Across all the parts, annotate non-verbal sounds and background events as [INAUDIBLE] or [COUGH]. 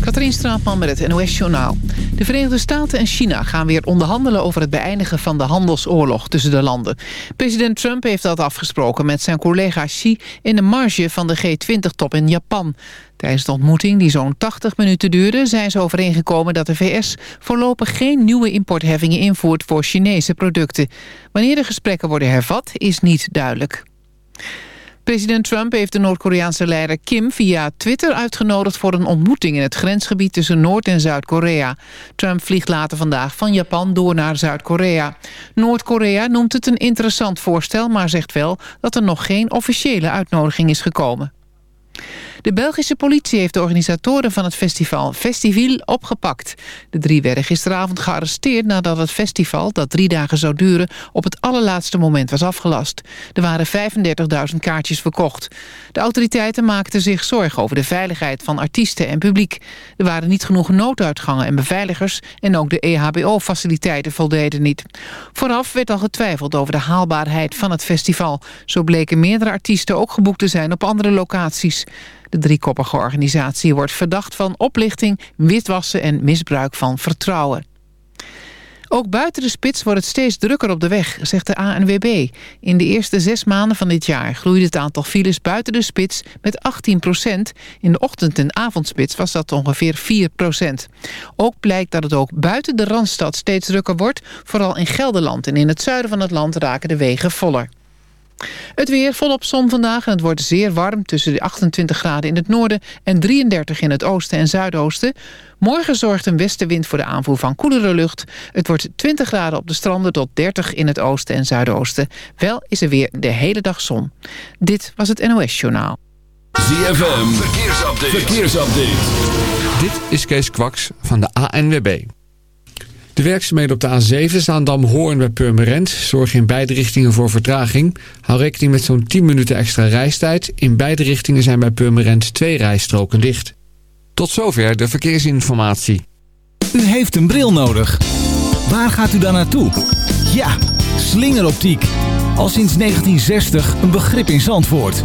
Katrien Straatman met het NOS-journaal. De Verenigde Staten en China gaan weer onderhandelen over het beëindigen van de handelsoorlog tussen de landen. President Trump heeft dat afgesproken met zijn collega Xi in de marge van de G20-top in Japan. Tijdens de ontmoeting, die zo'n 80 minuten duurde, zijn ze overeengekomen dat de VS voorlopig geen nieuwe importheffingen invoert voor Chinese producten. Wanneer de gesprekken worden hervat, is niet duidelijk. President Trump heeft de Noord-Koreaanse leider Kim via Twitter uitgenodigd voor een ontmoeting in het grensgebied tussen Noord- en Zuid-Korea. Trump vliegt later vandaag van Japan door naar Zuid-Korea. Noord-Korea noemt het een interessant voorstel, maar zegt wel dat er nog geen officiële uitnodiging is gekomen. De Belgische politie heeft de organisatoren van het festival Festivil opgepakt. De drie werden gisteravond gearresteerd nadat het festival, dat drie dagen zou duren, op het allerlaatste moment was afgelast. Er waren 35.000 kaartjes verkocht. De autoriteiten maakten zich zorgen over de veiligheid van artiesten en publiek. Er waren niet genoeg nooduitgangen en beveiligers en ook de EHBO-faciliteiten voldeden niet. Vooraf werd al getwijfeld over de haalbaarheid van het festival. Zo bleken meerdere artiesten ook geboekt te zijn op andere locaties. De driekoppige organisatie wordt verdacht van oplichting, witwassen en misbruik van vertrouwen. Ook buiten de spits wordt het steeds drukker op de weg, zegt de ANWB. In de eerste zes maanden van dit jaar groeide het aantal files buiten de spits met 18 procent. In de ochtend- en avondspits was dat ongeveer 4 procent. Ook blijkt dat het ook buiten de Randstad steeds drukker wordt. Vooral in Gelderland en in het zuiden van het land raken de wegen voller. Het weer volop zon vandaag en het wordt zeer warm... tussen de 28 graden in het noorden en 33 in het oosten en zuidoosten. Morgen zorgt een westenwind voor de aanvoer van koelere lucht. Het wordt 20 graden op de stranden tot 30 in het oosten en zuidoosten. Wel is er weer de hele dag zon. Dit was het NOS Journaal. ZFM, verkeersupdate. verkeersupdate. Dit is Kees Kwaks van de ANWB. De werkzaamheden op de A7 staan Dam-Hoorn bij Purmerend. Zorg in beide richtingen voor vertraging. Hou rekening met zo'n 10 minuten extra reistijd. In beide richtingen zijn bij Purmerend twee rijstroken dicht. Tot zover de verkeersinformatie. U heeft een bril nodig. Waar gaat u dan naartoe? Ja, slingeroptiek. Al sinds 1960 een begrip in Zandvoort.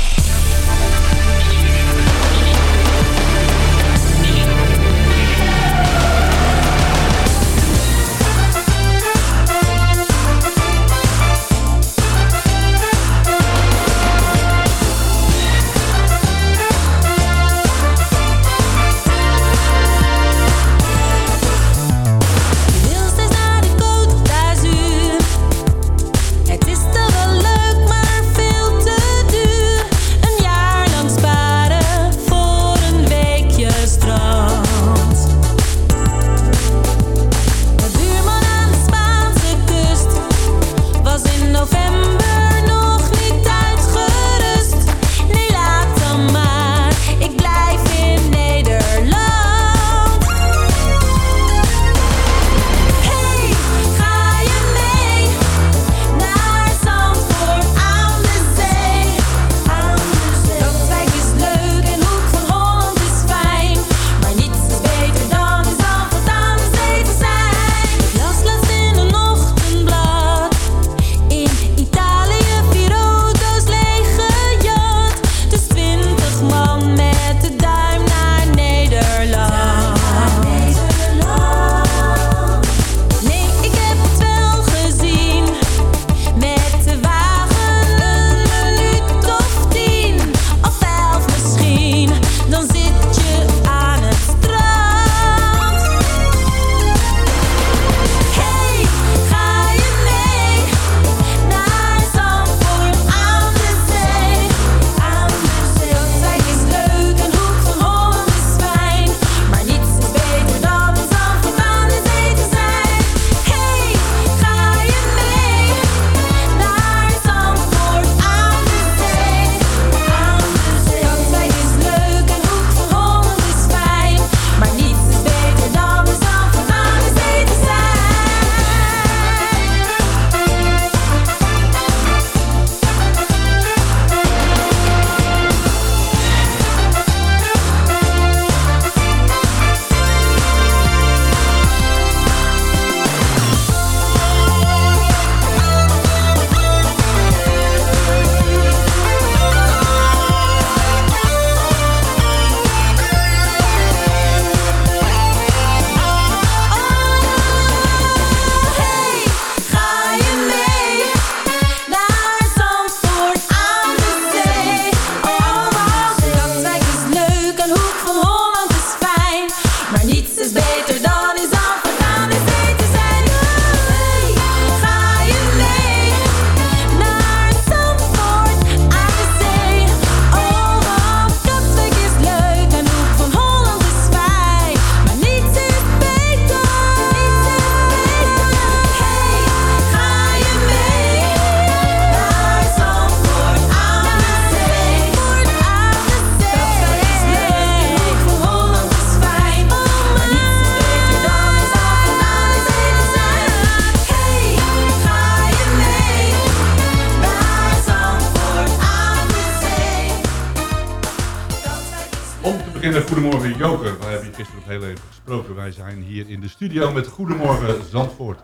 Joker. Wij hebben je gisteren nog heel even gesproken. Wij zijn hier in de studio met Goedemorgen Zandvoort.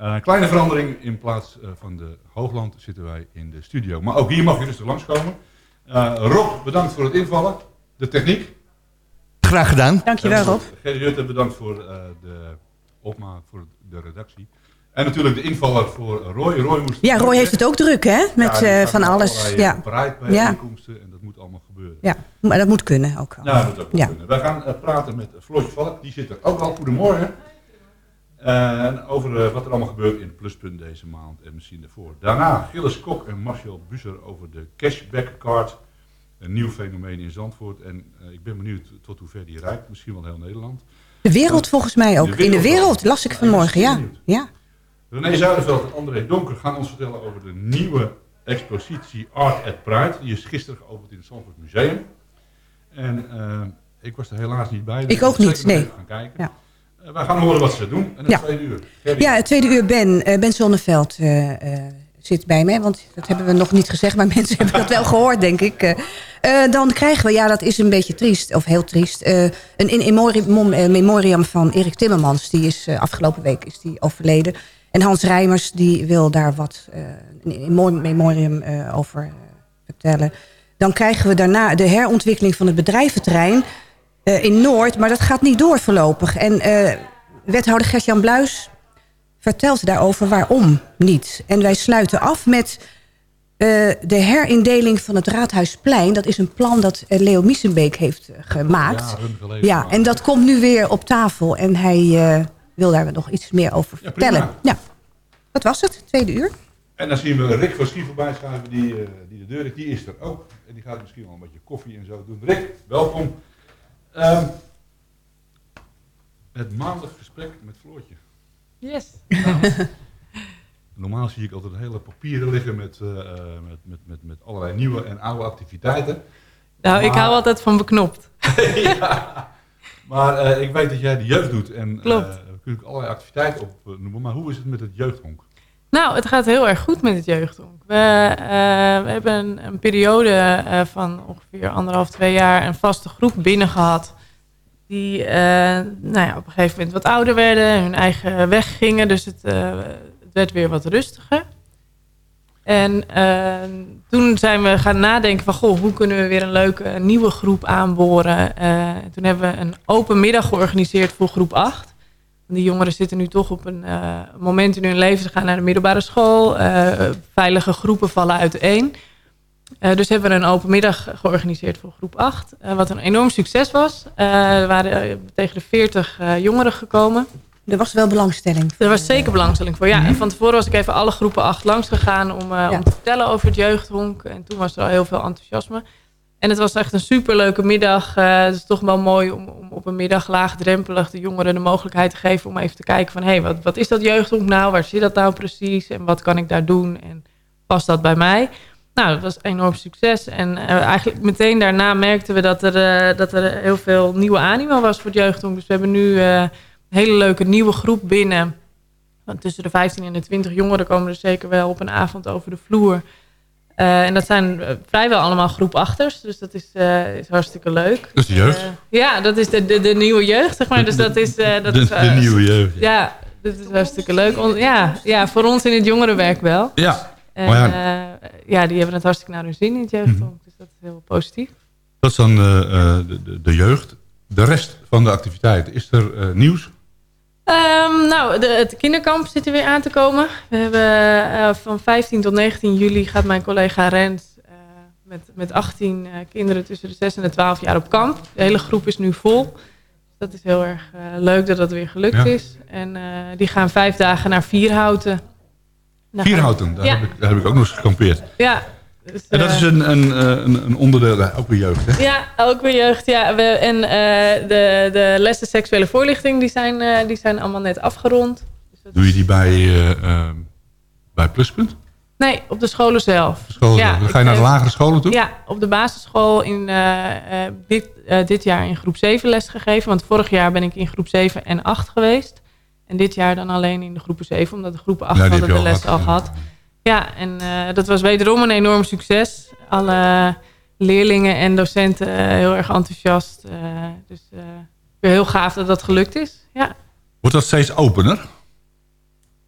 Uh, een kleine verandering. In plaats uh, van de Hoogland zitten wij in de studio. Maar ook hier mag je rustig langskomen. Uh, Rob, bedankt voor het invallen. De techniek. Graag gedaan. Dankjewel Rob. Gerry Rutte, bedankt voor de opmaak, voor de redactie. En natuurlijk de invaller voor Roy. Roy moest ja, Roy heeft het ook druk, hè? Met ja, van alles. Ja. Bereid bij ja. inkomsten en dat moet allemaal gebeuren. Ja, maar dat moet kunnen ook. Ja, dat moet ook ja. kunnen. Wij gaan uh, praten met Floortje Valk, die zit er ook al. Goedemorgen. En over uh, wat er allemaal gebeurt in Pluspunt deze maand en misschien daarvoor. Daarna Gilles Kok en Marcel Buzer over de cashback card. Een nieuw fenomeen in Zandvoort. En ik ben benieuwd tot hoe ver die reikt. Misschien wel heel Nederland. De wereld volgens mij ook. De in de wereld las ik vanmorgen, ja. ja. René Zuiderveld en André Donker gaan ons vertellen over de nieuwe expositie Art at Pride. Die is gisteren geopend in het Zandvoort Museum. En uh, ik was er helaas niet bij. Dus ik ook niet, nee. Gaan kijken. Ja. Uh, wij gaan horen wat ze doen. En het ja. tweede uur. Gerrie. Ja, het tweede uur Ben, uh, ben Zonneveld zit bij mij. Want dat hebben we nog niet gezegd, maar mensen hebben dat wel gehoord, denk ik. dan krijgen we, ja, dat is een beetje triest, of heel triest... een in memoriam van Erik Timmermans. Die is afgelopen week is die overleden. En Hans Rijmers die wil daar wat uh, een memorium uh, over uh, vertellen. Dan krijgen we daarna de herontwikkeling van het bedrijventrein in Noord. Maar dat gaat niet door voorlopig. En wethouder Gert-Jan Bluis vertelt daarover waarom niet. En wij sluiten af met de herindeling van het Raadhuisplein. Dat is een plan dat Leo Miesenbeek heeft gemaakt. Ja, en dat komt nu weer op tafel. En hij wil daar nog iets meer over vertellen. Ja, dat was het, tweede uur. En dan zien we Rick van Schie voorbij schuiven, die, uh, die de deur heeft. Die is er ook. En die gaat misschien wel een beetje koffie en zo doen. Rick, welkom. Um, het maandag gesprek met Floortje. Yes. Nou, [LAUGHS] normaal zie ik altijd hele papieren liggen met, uh, met, met, met, met allerlei nieuwe en oude activiteiten. Nou, maar... ik hou altijd van beknopt. [LAUGHS] ja, maar uh, ik weet dat jij de jeugd doet. En, Klopt je allerlei activiteiten opnoemen. Maar hoe is het met het jeugdhonk? Nou, het gaat heel erg goed met het jeugdhonk. We, uh, we hebben een, periode uh, van ongeveer anderhalf, twee jaar een vaste groep binnen gehad. Die nou ja, op een gegeven moment wat ouder werden, hun eigen weg gingen. Dus het, het werd weer wat rustiger. En toen zijn we gaan nadenken van, goh, hoe kunnen we weer een leuke nieuwe groep aanboren. toen hebben we een open middag georganiseerd voor groep 8. Die jongeren zitten nu toch op een uh, moment in hun leven. Ze gaan naar de middelbare school. Uh, veilige groepen vallen uiteen. Uh, dus hebben we een open middag georganiseerd voor groep 8. wat een enorm succes was. er waren tegen de 40 jongeren gekomen. Er was wel belangstelling. Er was zeker belangstelling voor, ja. En van tevoren was ik even alle groepen 8 langs gegaan om, ja. om te vertellen over het jeugdhonk. En toen was er al heel veel enthousiasme. En het was echt een superleuke middag. Uh, het is toch wel mooi om, om, op een middag laagdrempelig de jongeren de mogelijkheid te geven om even te kijken van hé, hey, wat, wat is dat jeugdhonk nou? Waar zit dat nou precies? En wat kan ik daar doen? En past dat bij mij? Nou, dat was enorm succes. En uh, eigenlijk meteen daarna merkten we dat er, uh, dat er heel veel nieuwe animo was voor het jeugdhonk. Dus we hebben nu een hele leuke nieuwe groep binnen. Want tussen de 15 en de 20 jongeren komen er zeker wel op een avond over de vloer. Uh, en dat zijn uh, vrijwel allemaal groep achters. Dus dat is, uh, is hartstikke leuk. Dat is de jeugd? ja, dat is de, de, de, nieuwe jeugd, zeg maar. Dus dat is... dat de, is, de nieuwe jeugd. Ja, dat is hartstikke leuk. On, ja, ja, voor ons in het jongerenwerk wel. Ja. En, ja. ja, die hebben het hartstikke naar hun zin in het jeugd. Mm. Dus dat is heel positief. Dat is dan de, de, de, jeugd. De rest van de activiteiten. Is er nieuws? Um, nou, de, het kinderkamp zit er weer aan te komen. We hebben uh, van 15 tot 19 juli gaat mijn collega Rens uh, met, met 18 uh, kinderen tussen de 6 en de 12 jaar op kamp. De hele groep is nu vol. Dat is heel erg leuk dat dat weer gelukt ja. is. En die gaan vijf dagen naar Vierhouten. Vierhouten, daar, ja. heb ik, daar heb ik ook nog eens gekampeerd. Ja, dus, en dat is een, een, een, een onderdeel, ook weer jeugd, hè? Ja, ook weer jeugd, ja. We, en de, de lessen seksuele voorlichting, die zijn, die zijn allemaal net afgerond. Dus Doe je die bij, uh, bij Pluspunt? Nee, op de scholen zelf. De scholen ja, zelf. Ga je naar de lagere scholen toe? Ja, op de basisschool in dit, dit jaar in groep 7 les gegeven. Want vorig jaar ben ik in groep 7 en 8 geweest. En dit jaar dan alleen in de groepen 7, omdat de groepen 8 ja, hadden de les al gehad. Ja, en uh, dat was wederom een enorm succes. Alle leerlingen en docenten heel erg enthousiast. dus weer heel gaaf dat dat gelukt is. Ja. Wordt dat steeds opener?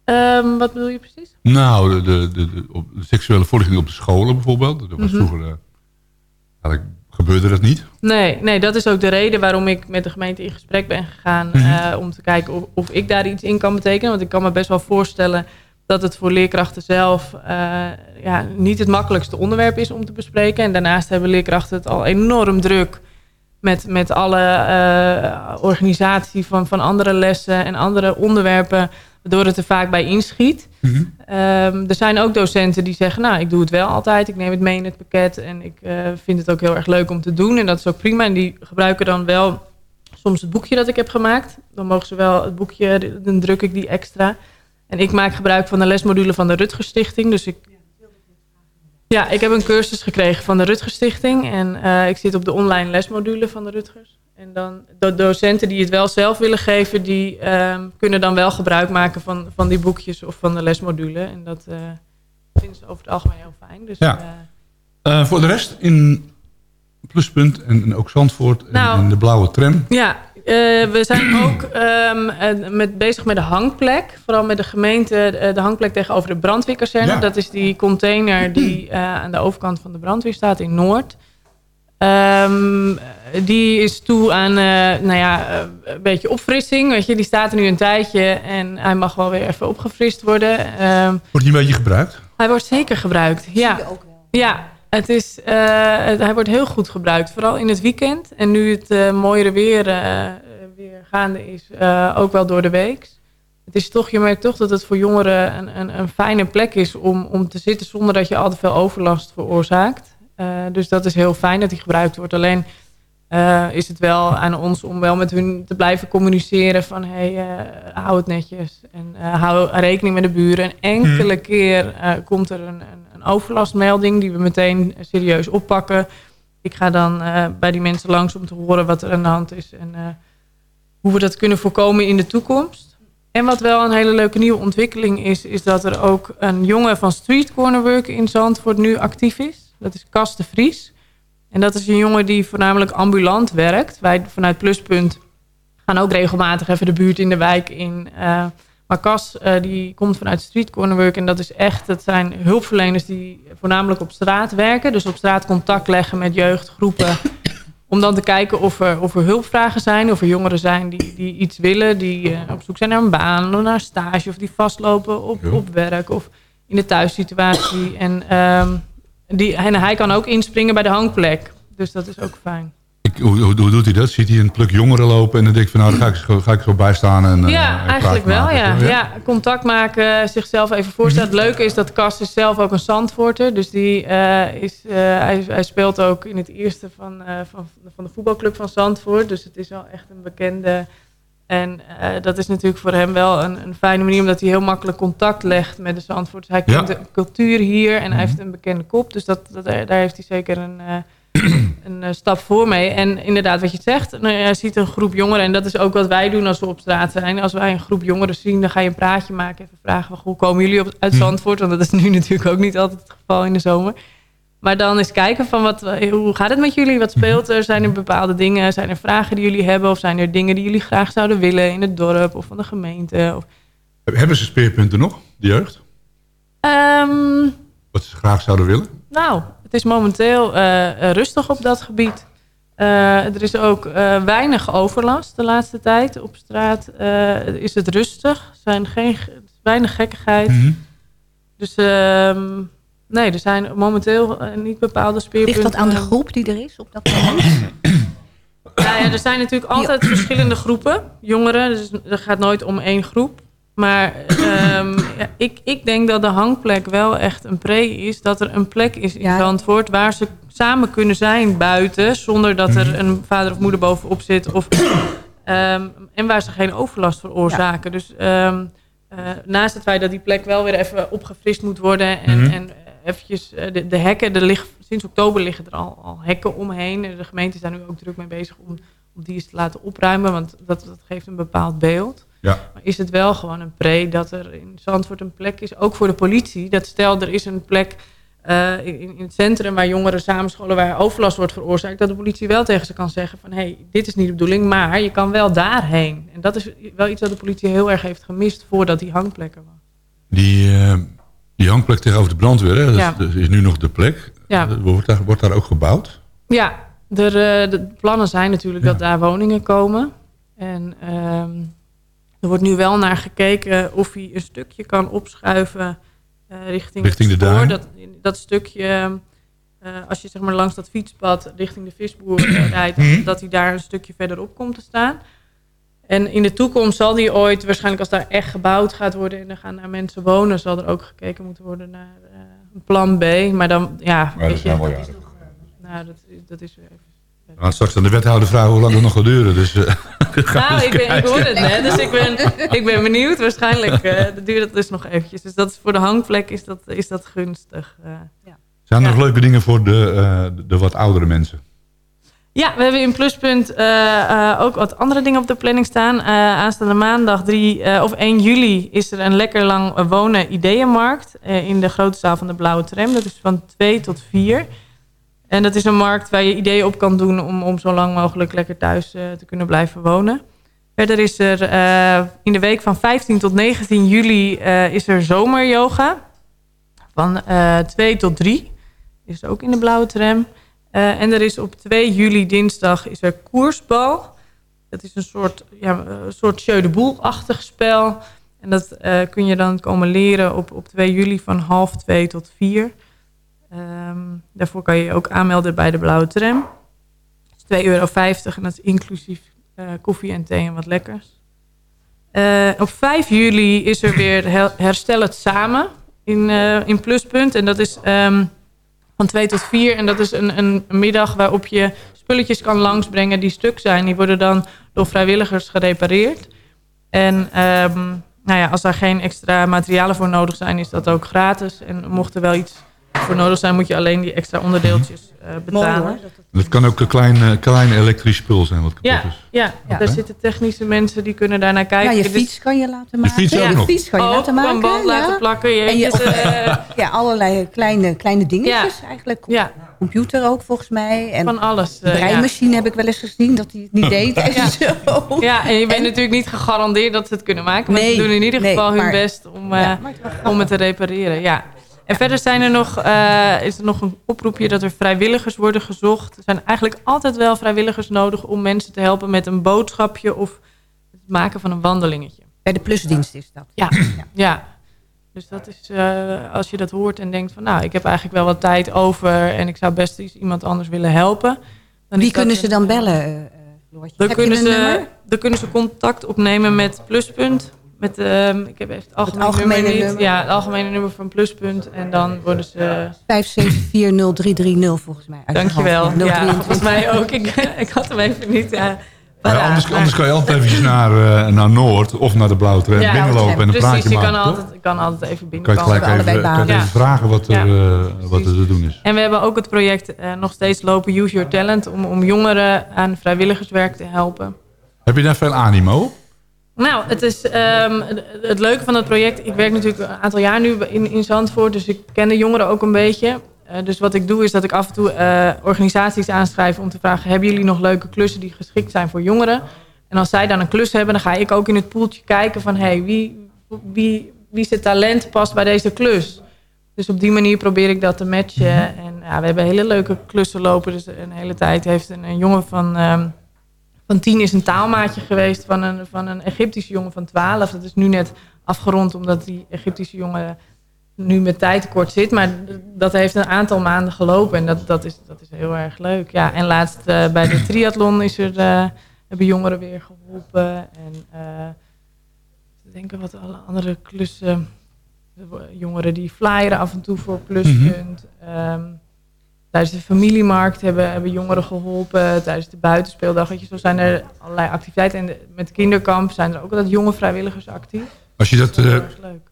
Um, wat bedoel je precies? Nou, de, de, de, de, seksuele voorlichting op de scholen bijvoorbeeld. Dat was mm -hmm. vroeger... eigenlijk gebeurde dat niet. Nee, nee, dat is ook de reden waarom ik met de gemeente in gesprek ben gegaan. Mm -hmm. uh, om te kijken of, of, ik daar iets in kan betekenen. Want ik kan me best wel voorstellen dat het voor leerkrachten zelf uh, ja, niet het makkelijkste onderwerp is om te bespreken. En daarnaast hebben leerkrachten het al enorm druk met, met alle uh, organisatie van, van andere lessen en andere onderwerpen, waardoor het er vaak bij inschiet. Mm -hmm. um, er zijn ook docenten die zeggen, nou, ik doe het wel altijd, ik neem het mee in het pakket en ik uh, vind het ook heel erg leuk om te doen. En dat is ook prima. En die gebruiken dan wel soms het boekje dat ik heb gemaakt. Dan mogen ze wel het boekje, dan druk ik die extra. En ik maak gebruik van de lesmodule van de Rutger Stichting. Dus ik ja, ik heb een cursus gekregen van de Rutgers Stichting. En uh, ik zit op de online lesmodule van de Rutgers. En dan de docenten die het wel zelf willen geven... die um, kunnen dan wel gebruik maken van, van die boekjes of van de lesmodule. En dat uh, vinden ze over het algemeen heel fijn. Dus, ja. Uh, voor de rest in Pluspunt en, en ook Zandvoort en, nou, en de blauwe tram. Ja, we zijn ook um, met, bezig met de hangplek. Vooral met de gemeente, de hangplek tegenover de brandweerkazerne. Ja. Dat is die container die uh, [CLEARS THROAT] aan de overkant van de brandweer staat in Noord. Um, die is toe aan uh, nou ja, een beetje opfrissing. Weet je, die staat er nu een tijdje en hij mag wel weer even opgefrist worden. Um, wordt die een beetje gebruikt? Hij wordt zeker gebruikt, ja. Ja, het is, het, hij wordt heel goed gebruikt, vooral in het weekend. En nu het uh, mooiere weer, uh, weer gaande is, ook wel door de week. Het is toch, je merkt toch dat het voor jongeren een, een, een fijne plek is om, om te zitten zonder dat je al te veel overlast veroorzaakt. dus dat is heel fijn dat die gebruikt wordt. Alleen is het wel aan ons om wel met hun te blijven communiceren van hey, hou het netjes. En hou rekening met de buren. En enkele hmm. keer komt er een, een een overlastmelding die we meteen serieus oppakken. Ik ga dan uh, bij die mensen langs om te horen wat er aan de hand is en uh, hoe we dat kunnen voorkomen in de toekomst. En wat wel een hele leuke nieuwe ontwikkeling is, is dat er ook een jongen van Street Corner Work in Zandvoort nu actief is. Dat is de Vries. En dat is een jongen die voornamelijk ambulant werkt. Wij vanuit Pluspunt gaan ook regelmatig even de buurt in de wijk in... maar Cas uh, die komt vanuit Street Corner Work en dat is echt, dat zijn hulpverleners die voornamelijk op straat werken. Dus op straat contact leggen met jeugdgroepen. om dan te kijken of er, of er hulpvragen zijn, of er jongeren zijn die, die iets willen. Die uh, op zoek zijn naar een baan, of naar stage, of die vastlopen op, ja. op werk of in de thuissituatie. En, um, die, en hij kan ook inspringen bij de hangplek. Dus dat is ook fijn. Hoe, hoe, hoe, doet hij dat? Ziet hij een pluk jongeren lopen en dan denk ik van nou, daar ga ik, zo, ga ik zo bij staan. En, ja, uh, eigenlijk wel. Maken, ja. Ja. ja. contact maken, zichzelf even voorstellen. Het leuke is dat Cas is zelf ook een Zandvoorter. Dus die, uh, is, uh, hij, hij, speelt ook in het eerste van, van, van de voetbalclub van Zandvoort. Dus het is wel echt een bekende... En dat is natuurlijk voor hem wel een, een, fijne manier... omdat hij heel makkelijk contact legt met de Zandvoorters. Hij kent ja. de cultuur hier en hij heeft een bekende kop. Dus dat, dat, daar heeft hij zeker een [CLEARS THROAT] een uh, stap voor mee. En inderdaad, wat je zegt, nou, je ziet een groep jongeren... en dat is ook wat wij doen als we op straat zijn. Als wij een groep jongeren zien, dan ga je een praatje maken... even vragen, hoe komen jullie op, uit Zandvoort? Want dat is nu [LAUGHS] natuurlijk ook niet altijd het geval in de zomer. Maar dan eens kijken van, wat, hoe gaat het met jullie? Wat speelt er? Zijn er bepaalde dingen? Zijn er vragen die jullie hebben? Of zijn er dingen die jullie graag zouden willen in het dorp of van de gemeente? Of... Hebben ze speerpunten nog, de jeugd? Um, wat ze graag zouden willen? Nou, het is momenteel uh, rustig op dat gebied. Uh, er is ook uh, weinig overlast de laatste tijd. Op straat is het rustig. Er zijn geen, weinig gekkigheid. Mm -hmm. Dus um, nee, er zijn momenteel niet bepaalde speerpunten. Ligt dat aan de groep die er is op dat moment? ja, ja, er zijn natuurlijk altijd verschillende groepen. Jongeren, dus er gaat nooit om één groep. Maar um, ja, ik, ik denk dat de hangplek wel echt een pre is. Dat er een plek is in ja. Zandvoort waar ze samen kunnen zijn buiten. Zonder dat er Mhm. een vader of moeder bovenop zit. Of, um, [CLEARS THROAT] en waar ze geen overlast veroorzaken. Ja. Dus um, uh, naast het feit dat die plek wel weer even opgefrist moet worden. En, Mhm. en eventjes uh, de, de hekken. Er ligt, sinds oktober liggen er al, al hekken omheen. En de gemeente is daar nu ook druk mee bezig om, om die eens te laten opruimen. Want dat, dat geeft een bepaald beeld. Ja. Maar is het wel gewoon een pre dat er in Zandvoort een plek is, ook voor de politie. Dat stel er is een plek eh, in, in het centrum waar jongeren samenscholen waar overlast wordt veroorzaakt, dat de politie wel tegen ze kan zeggen van hé, hey, dit is niet de bedoeling, maar je kan wel daarheen. En dat is wel iets dat de politie heel erg heeft gemist voordat die hangplekken was. Die, eh, die hangplek tegenover de brandweer, hè, dat, Ja. is, dat is nu nog de plek. Ja. Eh, Wordt, daar, wordt daar ook gebouwd? Ja, er, de plannen zijn natuurlijk dat daar woningen komen. En ehm, er wordt nu wel naar gekeken of hij een stukje kan opschuiven eh, richting, Richting het de spoor. Dat, dat stukje, eh, als je zeg maar langs dat fietspad richting de visboer [COUGHS] rijdt, Mhm. dat hij daar een stukje verderop komt te staan. En in de toekomst zal die ooit, waarschijnlijk als daar echt gebouwd gaat worden en er gaan daar mensen wonen, zal er ook gekeken moeten worden naar eh, een plan B. Maar dan, ja, Maar dat wel is jaren. nog, nou, dat, is- dat is weer even. We gaan straks aan de wethouder vragen hoe lang het nog gaat duren. Dus, eh, [LAUGHS] we Nou, ik, ben, ik hoor het net, dus ik ben, [LAUGHS] ik ben benieuwd. Waarschijnlijk eh, duurt het dus nog eventjes. Dus dat is voor de hangplek is dat, is dat gunstig. eh. Zijn er nog leuke dingen voor de, eh, de wat oudere mensen? Ja, we hebben in Pluspunt eh, eh, ook wat andere dingen op de planning staan. Eh, aanstaande maandag 3 eh, of 1 juli is er een lekker lang wonen ideeënmarkt eh, in de grote zaal van de Blauwe Tram. Dat is van 2 tot 4. En dat is een markt waar je ideeën op kan doen om, om zo lang mogelijk lekker thuis eh, te kunnen blijven wonen. Verder is er eh, in de week van 15 tot 19 juli eh, is er zomeryoga. Van eh 2 tot 3. Is ook in de blauwe tram. En er is op 2 juli dinsdag is er koersbal. Dat is een soort, ja, een soort jeu de boel-achtig spel. En dat kun je dan komen leren op, op 2 juli van half 2 tot 4. Ehm, daarvoor kan je je ook aanmelden bij de blauwe tram. Is 2,50 euro en dat is inclusief eh, koffie en thee en wat lekkers. Eh, op 5 juli is er weer Herstel het Samen in, eh, in Pluspunt. En dat is ehm, van 2 tot 4. En dat is een, een middag waarop je spulletjes kan langsbrengen die stuk zijn. Die worden dan door vrijwilligers gerepareerd. En ehm, nou ja, als daar geen extra materialen voor nodig zijn, is dat ook gratis. En mocht er wel iets voor nodig zijn, moet je alleen die extra onderdeeltjes eh, betalen. hoor. Het kan ook een klein, eh, klein elektrisch spul zijn wat kapot Ja, is. ja, Ja. daar zitten technische mensen die kunnen daar naar kijken. Ja, je is- fiets kan je laten maken. fiets ook ja, nog. fiets kan je laten maken. een band laten plakken. Je En je, hebt, eh, ja, allerlei kleine, kleine dingetjes eigenlijk. Ja. Computer ook volgens mij. En Van alles. De breimachine heb ik wel eens gezien dat hij het niet [LAUGHS] deed. En Ja. zo. Ja, en je bent natuurlijk niet gegarandeerd dat ze het kunnen maken. Maar Nee, ze doen in ieder nee, geval hun maar- best om, eh, maar het om het te repareren. Ja. En verder zijn er nog, eh, is er nog een oproepje dat er vrijwilligers worden gezocht. Er zijn eigenlijk altijd wel vrijwilligers nodig om mensen te helpen met een boodschapje of het maken van een wandelingetje. Bij de plusdienst is dat. Ja, ja. Dus dat is, eh, als je dat hoort en denkt van nou, ik heb eigenlijk wel wat tijd over en ik zou best eens iemand anders willen helpen. Dan Wie kunnen ze dan bellen, Floortje? dan kunnen, ze, dan kunnen ze contact opnemen met Pluspunt. Met, ehm, ik heb even het algemene, algemene nummer. Ja, het algemene nummer van Pluspunt. En dan worden ze... 5740330 volgens mij. Dankjewel. Ja, 023. volgens mij ook. Ik, [LAUGHS] ik had hem even niet... Ja, Ja, anders, anders kan je altijd eventjes naar, eh, naar Noord of naar de Blauwe Tram Ja, binnenlopen en een precies, praatje je maken. altijd, je kan altijd even Kan je binnenkomen. gelijk even, kan je even vragen wat er, Ja. eh, wat er te doen is. En we hebben ook het project eh, nog steeds lopen Use Your Talent... Om, om jongeren aan vrijwilligerswerk te helpen. Heb je daar veel animo? Nou, het is ehm, het- leuke van het project. Ik werk natuurlijk een aantal jaar nu in, in Zandvoort, dus ik ken de jongeren ook een beetje. Eh, dus wat ik doe is dat ik af en toe eh, organisaties aanschrijf om te vragen: hebben jullie nog leuke klussen die geschikt zijn voor jongeren? En als zij dan een klus hebben, dan ga ik ook in het poeltje kijken van hey, wie, wie, wie zijn talent past bij deze klus. Dus op die manier probeer ik dat te matchen. En ja, we hebben hele leuke klussen lopen. Dus een hele tijd heeft een, een jongen van, ehm, van tien is een taalmaatje geweest van een, van een Egyptische jongen van 12. Dat is nu net afgerond omdat die Egyptische jongen nu met tijd tekort zit. Maar dat heeft een aantal maanden gelopen en dat, dat, is, dat is heel erg leuk. Ja, en laatst eh, bij de triathlon is er, eh, hebben jongeren weer geholpen. En eh, ik denk wat alle andere klussen. Jongeren die flyeren af en toe voor pluspunt. Ehm, tijdens de familiemarkt hebben, hebben jongeren geholpen. Tijdens de buitenspeeldag. Je, zo zijn er allerlei activiteiten. En de- met kinderkamp zijn er ook altijd jonge vrijwilligers actief. Als je dat eh,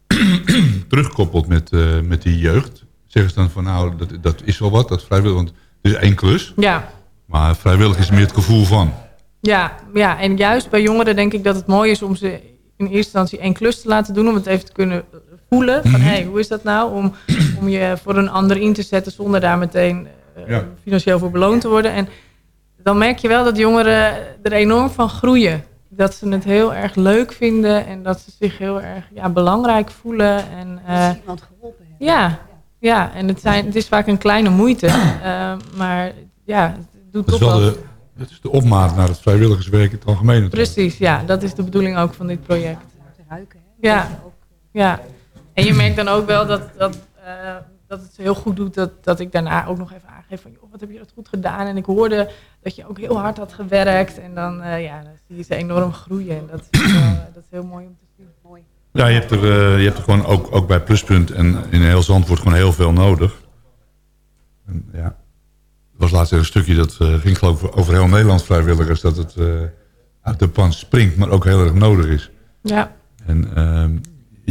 [CLEARS THROAT] terugkoppelt met, eh, met die jeugd, zeggen ze dan van nou, dat, dat is wel wat, dat vrijwillig, want het is één klus. Ja. Maar vrijwillig is meer het gevoel van. Ja, ja, en juist bij jongeren denk ik dat het mooi is om ze in eerste instantie één klus te laten doen. Om het even te kunnen voelen. Van, Mhm. hey, hoe is dat nou om, om je voor een ander in te zetten zonder daar meteen eh, Ja. financieel voor beloond te worden. En dan merk je wel dat jongeren er enorm van groeien. Dat ze het heel erg leuk vinden en dat ze zich heel erg ja, belangrijk voelen. En, eh, iemand geholpen ja, ja, en het, zijn, het is vaak een kleine moeite. eh, maar ja, het doet Dat toch wel de, dat is de opmaat naar het vrijwilligerswerk in het algemeen. natuurlijk. Precies, ja, dat is de bedoeling ook van dit project. ruiken. Ja, ja. En je merkt dan ook wel dat, dat, eh, dat het heel goed doet dat, dat ik daarna ook nog even aangeef van... Joh, wat heb je dat goed gedaan? En ik hoorde dat je ook heel hard had gewerkt. En dan, eh, ja, dan zie je ze enorm groeien. En dat is, wel, dat is heel mooi om te zien. Mooi. Ja, je hebt er, eh, je hebt er gewoon ook, ook bij Pluspunt en in heel Zandvoort gewoon heel veel nodig. En, ja. Er was laatst een stukje dat eh, ging geloof ik over heel Nederland vrijwilligers... dat het eh, uit de pan springt, maar ook heel erg nodig is. Ja. En ehm,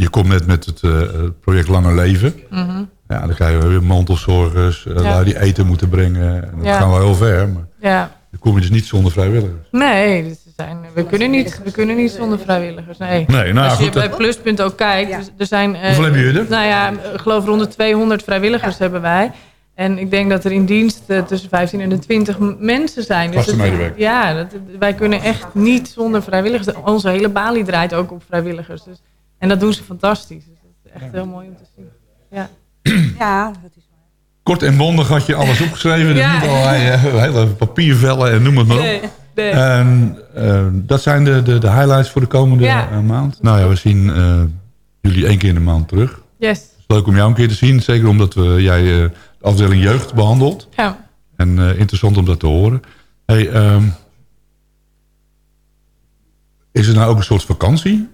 je komt net met het eh, het project Langer Leven. Mhm. Ja, dan krijgen we weer mantelzorgers, eh, Ja. lui die eten moeten brengen. En dat Ja. gaan wel heel ver, maar Ja. dan kom je dus niet zonder vrijwilligers. Nee, dus zijn, we, kunnen niet, we kunnen niet zonder vrijwilligers. Nee. Nee, nou Als je goed, bij dat- Pluspunt ook kijkt, dus er zijn... eh, Hoeveel hebben jullie er? Nou ja, ik geloof rond de 200 vrijwilligers hebben wij. En ik denk dat er in dienst eh, tussen 15 en de 20 m- mensen zijn. Het- medewerkers. Ja, dat, wij kunnen echt niet zonder vrijwilligers. Onze hele balie draait ook op vrijwilligers. Dus, en dat doen ze fantastisch. Dus dat is echt heel mooi om te zien. Ja. [CLEARS THROAT] Ja, dat is Kort en bondig had je alles opgeschreven. Dus Ja. niet allerlei eh, hele papiervellen en noem het maar op. Nee, nee. En, eh, dat zijn de, de, de highlights voor de komende Ja. eh, maand. Nou ja, we zien eh, jullie één keer in de maand terug. Yes. Het is leuk om jou een keer te zien. Zeker omdat we, jij eh, de afdeling jeugd behandelt. Ja. En eh, interessant om dat te horen. Hey, ehm, is het nou ook een soort vakantie?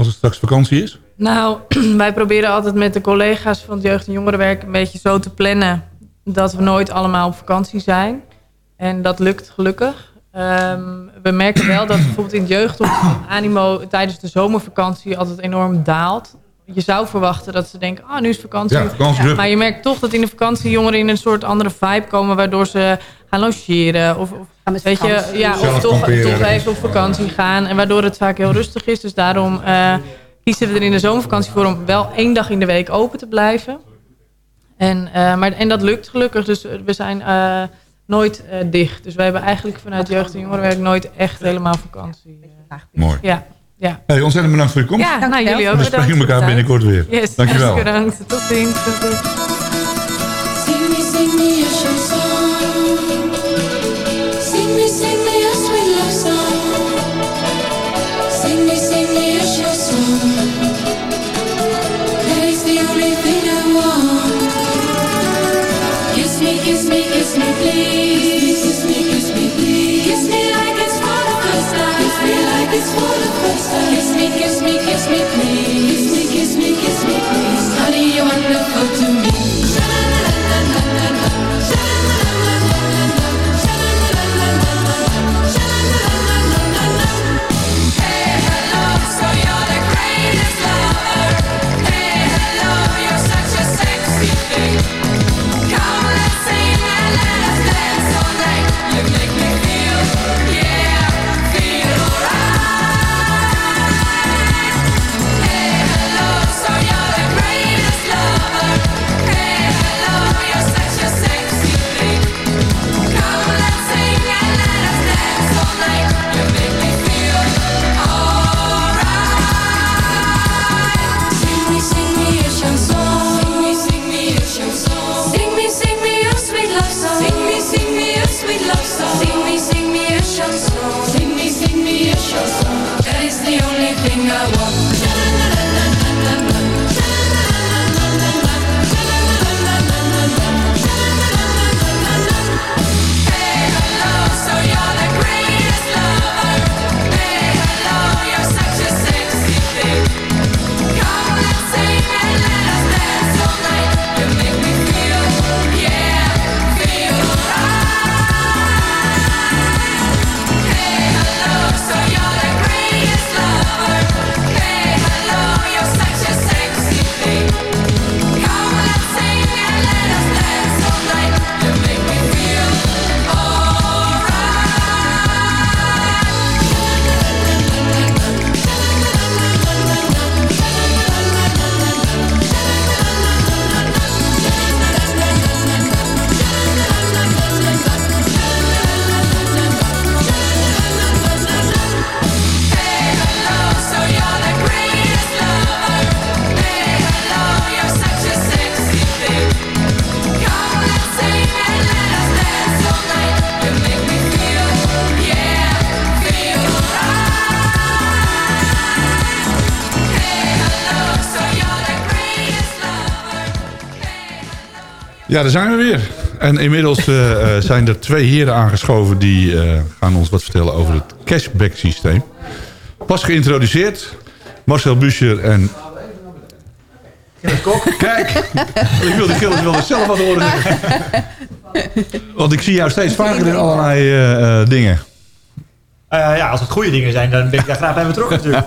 Als het straks vakantie is? Nou, [CLEARS THROAT] wij proberen altijd met de collega's van het jeugd- en jongerenwerk een beetje zo te plannen dat we nooit allemaal op vakantie zijn. En dat lukt gelukkig. Ehm, we merken wel dat bijvoorbeeld in het jeugd [COUGHS] animo tijdens de zomervakantie altijd enorm daalt. Je zou verwachten dat ze denken, ah, nu is vakantie. Ja, vakantie. Maar je merkt toch dat in de vakantie jongeren in een soort andere vibe komen... waardoor ze gaan logeren of, of, weet je, ja, of toch, kamperen toch even op vakantie gaan. En waardoor het vaak heel rustig is. Dus daarom eh, kiezen we er in de zomervakantie voor... om wel één dag in de week open te blijven. En, eh, maar, en dat lukt gelukkig. Dus we zijn eh, nooit eh, dicht. Dus wij hebben eigenlijk vanuit jeugd- en jongerenwerk... nooit echt helemaal vakantie. Mooi. Ja, ja. Hey, ontzettend bedankt voor je komst. Ja, nou, jullie ook We bedankt spreken voor de elkaar binnenkort weer. Yes, Dankjewel. bedankt. Tot ziens. Tot ziens. Kiss me, kiss me, Ja, daar zijn we weer. En inmiddels eh, eh, zijn er twee heren aangeschoven... die eh, gaan ons wat vertellen over het cashback systeem. Pas geïntroduceerd. Marcel Buscher en... Kijk, ik wil die Gilles wilde zelf wat horen. Want ik zie jou steeds vaker in allerlei dingen. Ja, als het goede dingen zijn, dan ben ik daar graag bij betrokken natuurlijk.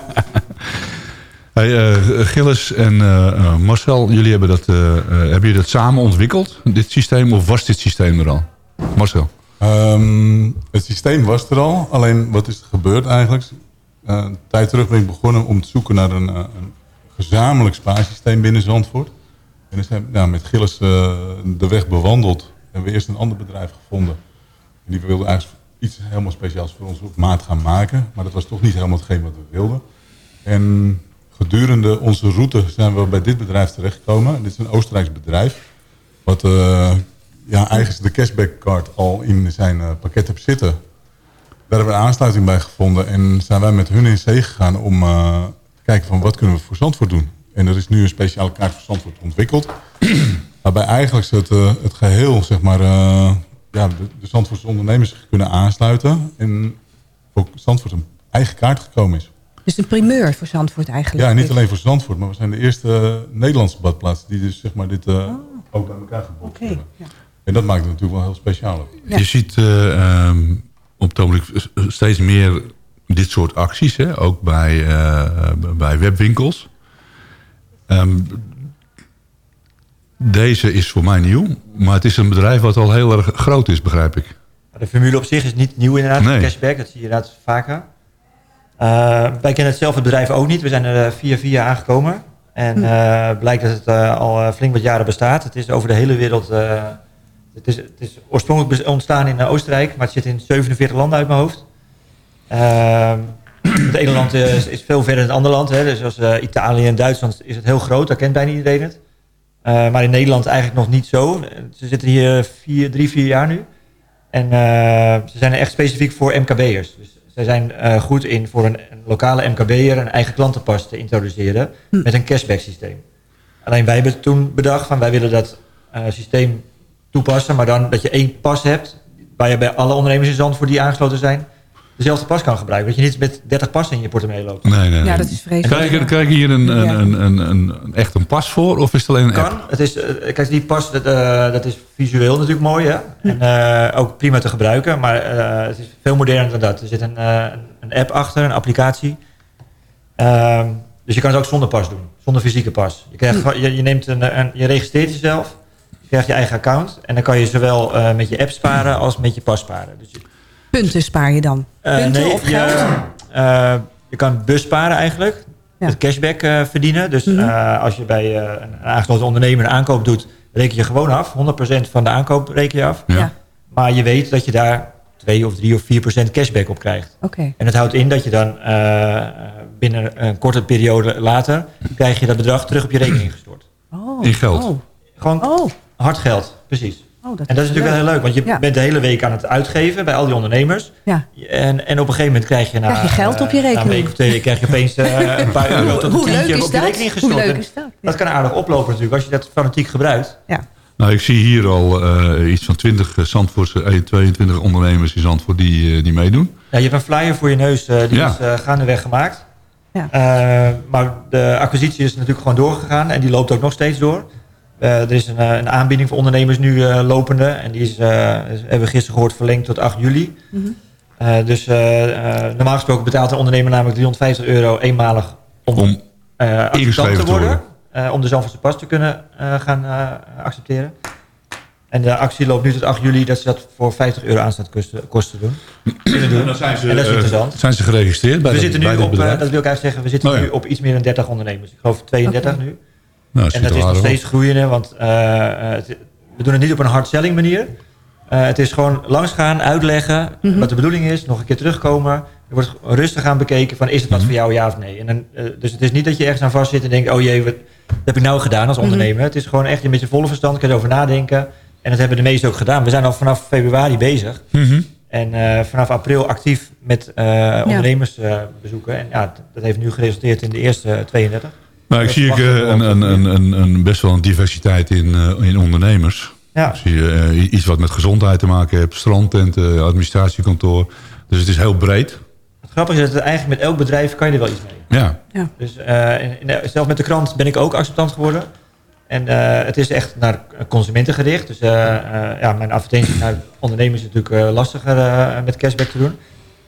Hey, eh, Gilles en eh, eh, Marcel, jullie hebben dat, hebben jullie dat samen ontwikkeld, dit systeem, of was dit systeem er al? Marcel. Ehm, het systeem was er al, alleen wat is er gebeurd eigenlijk? Een tijd terug ben ik begonnen om te zoeken naar een, een gezamenlijk spaarsysteem binnen Zandvoort. En dus hebben nou, met Gilles de weg bewandeld. Hebben we eerst een ander bedrijf gevonden. En die wilde eigenlijk iets helemaal speciaals voor ons op maat gaan maken. Maar dat was toch niet helemaal hetgeen wat we wilden. En gedurende onze route zijn we bij dit bedrijf terechtgekomen. Dit is een Oostenrijks bedrijf. Wat eh, ja, eigenlijk de cashbackcard al in zijn eh, pakket heeft zitten. Daar hebben we een aansluiting bij gevonden. En zijn wij met hun in zee gegaan om eh, te kijken van wat kunnen we voor Zandvoort doen. En er is nu een speciale kaart voor Zandvoort ontwikkeld. [CLEARS THROAT] waarbij eigenlijk het, het geheel, zeg maar, ja, de, de Zandvoortse ondernemers kunnen aansluiten. En ook Zandvoort een eigen kaart gekomen is. Dus een primeur voor Zandvoort eigenlijk. Ja, niet alleen voor Zandvoort, maar we zijn de eerste eh, Nederlandse badplaats die dus zeg maar dit eh, ook bij elkaar gebonden Oké. ja. En dat maakt het natuurlijk wel heel speciaal. Ja. Je ziet eh, ehm, op het ogenblik steeds meer dit soort acties, hè? ook bij, eh, bij webwinkels. Ehm, deze is voor mij nieuw, maar het is een bedrijf wat al heel erg groot is, begrijp ik. De formule op zich is niet nieuw inderdaad, Nee. cashback, dat zie je inderdaad vaker. Eh, wij kennen het zelf het bedrijf ook niet. We zijn er eh, via via aangekomen. En eh, blijkt dat het al flink wat jaren bestaat. Het is over de hele wereld... het, is, het is oorspronkelijk ontstaan in Oostenrijk, maar het zit in 47 landen uit mijn hoofd. Ehm, [CLEARS THROAT] het ene land is, is veel verder dan het andere land. Hè. Dus als Italië en Duitsland is het heel groot, daar kent bijna iedereen het. Maar in Nederland eigenlijk nog niet zo. Ze zitten hier vier, drie, vier jaar nu. En ze zijn er echt specifiek voor MKB'ers. Dus zij zijn eh, goed in voor een, een lokale MKB'er een eigen klantenpas te introduceren met een cashback systeem. Alleen wij hebben toen bedacht van wij willen dat eh, systeem toepassen, maar dan dat je één pas hebt waar je bij alle ondernemers in Zandvoort die aangesloten zijn dezelfde pas kan gebruiken. Dat je niet met 30 passen in je portemonnee loopt. Nee, nee, nee. Ja, dat is vreselijk. Krijg je, krijg je hier een, een, Ja. een, een, een, een- echt een pas voor of is het alleen een kan. app? Het is, eh, kijk, die pas, dat, eh, dat is visueel natuurlijk mooi. Hè? En eh, ook prima te gebruiken. Maar eh, het is veel moderner dan dat. Er zit een, eh, een app achter, een applicatie. Ehm, dus je kan het ook zonder pas doen. Zonder fysieke pas. Je, krijgt, gewoon- je, je, neemt een, een, je registreert jezelf. Je krijgt je eigen account. En dan kan je zowel eh, met je app sparen als met je pas sparen. Dus je, Punten spaar je dan? eh, Punten nee, of je, geld? eh, je kan bus sparen eigenlijk. Ja. Met cashback eh, verdienen. Dus Mhm. eh, als je bij eh, een aangesloten ondernemer een aankoop doet... reken je gewoon af. 100% van de aankoop reken je af. Ja. Maar je weet dat je daar 2 of 3 of 4% cashback op krijgt. Oké. En dat houdt in dat je dan eh, binnen een korte periode later... krijg je dat bedrag terug op je rekening gestort. Oh. In geld. Oh. Gewoon Oh. hard geld, precies. Oh, dat en dat is natuurlijk wel heel leuk, want je Ja. bent de hele week aan het uitgeven bij al die ondernemers. Ja. En, en op een gegeven moment krijg je na, Krijg je geld op je eh, na een rekening. week of twee krijg je opeens eh, [LAUGHS] een paar euro tot een Hoe leuk tientje is op je dat? rekening Hoe gestort. leuk En is dat? Dat kan aardig oplopen natuurlijk als je dat fanatiek gebruikt. Ja. Nou, ik zie hier al eh, iets van 20 Zandvoortse, eh, 22 ondernemers in Zandvoort die, eh, die meedoen. Ja, je hebt een flyer voor je neus, die Ja. is eh, gaandeweg gemaakt. Ja. Eh, maar de acquisitie is natuurlijk gewoon doorgegaan en die loopt ook nog steeds door. Eh, er is een, eh, een aanbieding voor ondernemers nu eh, lopende. En die is, eh, hebben we gisteren gehoord, verlengd tot 8 juli. Mhm. Eh, dus normaal gesproken betaalt een ondernemer namelijk 350 euro eenmalig om, Om eh acceptant te worden. worden. eh, om de Zandvoortse pas te kunnen eh, gaan eh, accepteren. En de actie loopt nu tot 8 juli dat ze dat voor 50 euro aanstaat kosten, kosten doen. Doen. En dan zijn ze, en dat is interessant. zijn ze geregistreerd bij we zitten nu bij op, dat wil ik eigenlijk zeggen, we zitten Oh ja. nu op iets meer dan 30 ondernemers. Ik geloof 32 nu. Nou, en dat is nog steeds groeiende, want eh, eh, het- we doen het niet op een hard selling manier. Eh, het is gewoon langsgaan, uitleggen Mhm. wat de bedoeling is, nog een keer terugkomen. Er wordt rustig aan bekeken van is het wat Mhm. voor jou ja of nee. En dan, eh, dus het is niet dat je ergens aan vast zit en denkt, oh jee, wat heb ik nou gedaan als Mhm. ondernemer. Het is gewoon echt je met je volle verstand kan erover nadenken. En dat hebben de meesten ook gedaan. We zijn al vanaf februari bezig. En eh, vanaf april actief met eh, ondernemers bezoeken. En ja, dat heeft nu geresulteerd in de eerste eh, 32. Maar ik zie ik, eh, een, een, een, een, een best wel een diversiteit in, eh, in ondernemers. Ja. Zie je eh, iets wat met gezondheid te maken heeft, strandtenten, administratiekantoor. Dus het is heel breed. Het grappige is dat het eigenlijk met elk bedrijf kan je er wel iets mee. Ja. Ja. Dus eh, in- in de- zelf met de krant ben ik ook acceptant geworden. En eh, het is echt naar consumenten gericht. Dus eh, eh, ja, mijn advertenties naar ondernemers is natuurlijk eh, lastiger eh, met cashback te doen.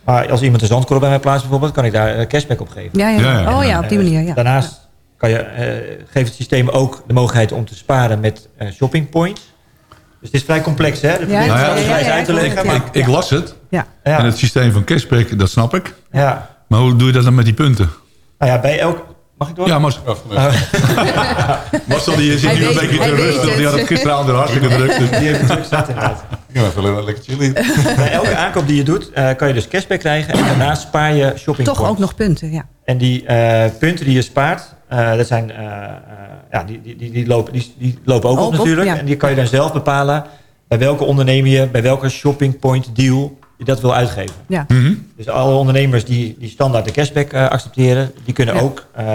Maar als iemand een zandkorrel bij mij plaatst bijvoorbeeld, kan ik daar cashback op geven. Ja, ja. Ja, ja. Oh ja, op die manier, ja. Daarnaast kan je, eh, geeft het systeem ook de mogelijkheid om te sparen met eh, shopping points. Dus het is vrij complex, hè? Dat Nou ja, uit te leggen. ik, maar- ik, ik las het. Ja. Ja. En het systeem van cashback, dat snap ik. Ja. Maar hoe doe je dat dan met die punten? Nou ja, bij elk... Mag ik door? Ja, maar... [LAUGHS] Marcel die zit Hij nu een beetje te rustig. het. Die had het gisteravond er hartstikke druk. Dus. Die heeft druk zat inderdaad. [LAUGHS] Ja, even lekker chillen. Bij elke aankoop die je doet, eh, kan je dus cashback krijgen. En daarnaast spaar je shopping Toch ook nog punten, ja. En die eh, punten die je spaart, eh, dat zijn, eh, eh, ja, die, die, die, die, lopen, die, die lopen ook op op, natuurlijk. ja. En die kan je dan zelf bepalen bij welke ondernemer je, bij welke shopping point deal je dat wil uitgeven. Ja. Dus alle ondernemers die, die standaard de cashback eh, accepteren, die kunnen Ja. ook eh,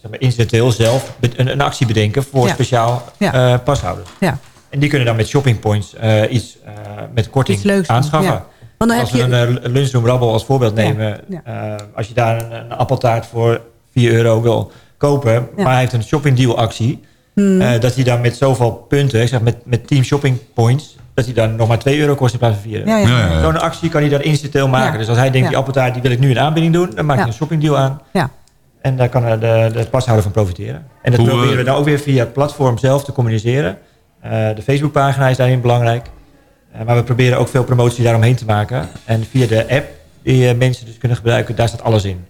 zeg maar incidenteel zelf een, een actie bedenken voor Ja. speciaal Ja. pashouders. Ja. En die kunnen dan met shopping points eh, iets eh, met korting Iets leuks doen, aanschaffen. Want dan als heb we je- een uh, lunchroom rabbel als voorbeeld nemen. ja. eh, als je daar een, een appeltaart voor 4 euro wil kopen, Ja. maar hij heeft een shopping deal actie. Hmm. eh, dat hij dan met zoveel punten, ik zeg met, met team shopping points, dat hij dan nog maar 2 euro kost in plaats van 4 euro. Ja, ja. Ja, ja, ja. Zo'n actie kan hij dan incidenteel maken. Ja. Dus als hij denkt, Ja. die appeltaart die wil ik nu in aanbieding doen, dan maakt hij een shopping deal aan. Ja. En daar kan er de, de pashouder van profiteren. En dat Hoe, proberen we eh, dan ook weer via het platform zelf te communiceren. Eh, de Facebookpagina is daarin belangrijk. Eh, maar we proberen ook veel promotie daaromheen te maken. En via de app die eh, mensen dus kunnen gebruiken, daar staat alles in.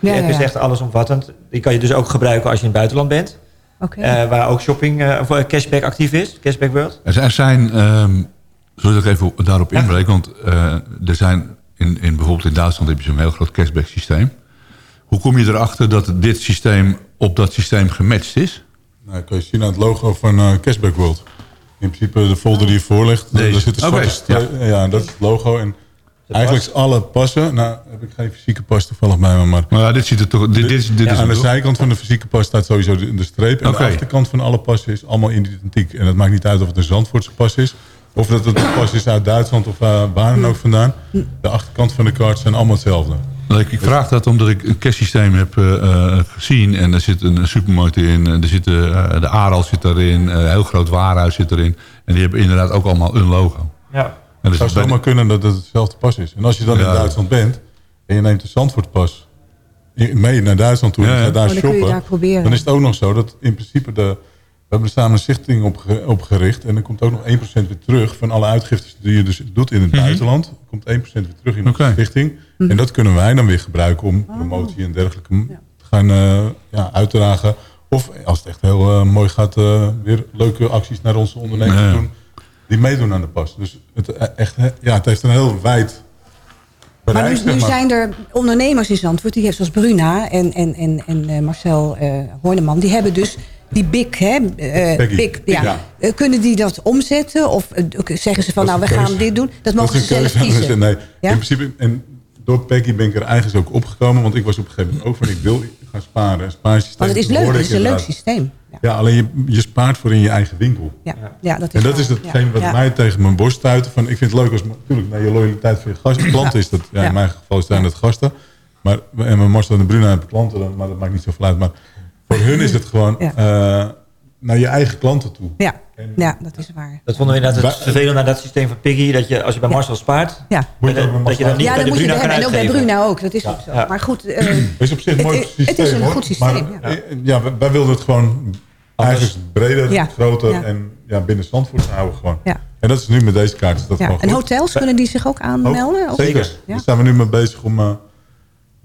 De Ja, app ja, is echt allesomvattend. Die kan je dus ook gebruiken als je in het buitenland bent. Oké. Eh, waar ook shopping, eh, of eh, cashback actief is. Cashback World. Er zijn- Er zijn, ehm zodat ik even daarop inbreek, want eh, er zijn in, in bijvoorbeeld in Duitsland heb je zo'n heel groot cashback systeem. Hoe kom je erachter dat dit systeem op dat systeem gematcht is? Nou, kan je zien aan het logo van eh, Cashback World. In principe de folder die je voorlegt, Deze. daar zit een zwarte streep. ja. dat is het logo. En eigenlijk is alle passen, nou heb ik geen fysieke pas toevallig bij me, maar... Maar ja, dit ziet er toch... Dit, dit, is- dit Ja, is aan de zijkant van de fysieke pas staat sowieso de, de streep. En de achterkant van alle passen is allemaal identiek. En het maakt niet uit of het een Zandvoortse pas is... of dat het pas is uit Duitsland of uh, waar dan ook vandaan. De achterkant van de kaart zijn allemaal hetzelfde. Ik, vraag dat omdat ik een cashsysteem heb eh, eh, gezien. En er zit een supermarkt in. en Er zit, de Aral zit erin. eh, een heel groot warenhuis zit erin. En die hebben inderdaad ook allemaal een logo. Ja. En Het dus zou bij- zomaar kunnen dat het hetzelfde pas is. En als je dan Ja. in Duitsland bent... en je neemt de Zandvoortpas mee naar Duitsland toe... Ja, en je ja. gaat daar Oh, dan kun je shoppen... daar proberen. dan is het ook nog zo dat in principe... de we hebben er samen een stichting opge- opgericht... en er komt ook nog 1% weer terug... van alle uitgiftes die je dus doet in het Mhm. buitenland. Er komt 1% weer terug in de Oké. stichting. Mhm. En dat kunnen wij dan weer gebruiken... om promotie en dergelijke te gaan eh, ja, uitdragen. Of als het echt heel eh, mooi gaat... eh, weer leuke acties naar onze ondernemers doen... die meedoen aan de pas. Dus het, echt, ja, het heeft een heel wijd Maar bereik, nu, zeg nu maar. zijn er ondernemers in Zandvoort, die heeft zoals Bruna en, en, en, en Marcel eh Horneman, die hebben dus die big, hè, big, ja. Ja. Eh, kunnen die dat omzetten? Of eh, zeggen ze van, nou, we gaan dit doen? Dat mogen ze zelf kiezen. [LAUGHS] Nee, Ja? in principe, en door Peggy ben ik er eigenlijk ook opgekomen, want ik was op een gegeven moment ook van, ik wil gaan sparen. Spaarsysteem. Want het is leuk, het is een leuk systeem. Ja, Ja, alleen je, je spaart voor in je eigen winkel. ja. ja dat is En dat waar. is hetgeen wat mij tegen mijn borst stuitte. Van, ik vind het leuk als natuurlijk naar je loyaliteit voor je gasten. Klanten is dat, ja, in mijn geval zijn dat gasten. Maar, en mijn Marcel en Bruna hebben klanten, maar dat maakt niet zoveel uit. Maar voor hun is het gewoon Ja. eh, naar je eigen klanten toe. Ja, ja, dat is waar. Dat vonden we inderdaad het Wij- vervelend aan dat systeem van Piggy. Dat je als je bij Marcel spaart, Ja. Dat, je dan niet Ja, bij dat de moet je hem en ook bij. Bruna ook. Dat is ook zo. Ja. Maar goed, eh, [CLEARS THROAT] is op zich een mooi het, systeem. het is een hoor. goed systeem. Maar, ja. eh, ja, wij, wilden het gewoon eigenlijk breder, Ja. groter Ja. en ja, binnen Zandvoort houden gewoon. Ja. En dat is nu met deze kaart. Is dat Ja. En hotels, kunnen die zich ook aanmelden? Of- Zeker. Ja? Daar zijn we nu mee bezig om...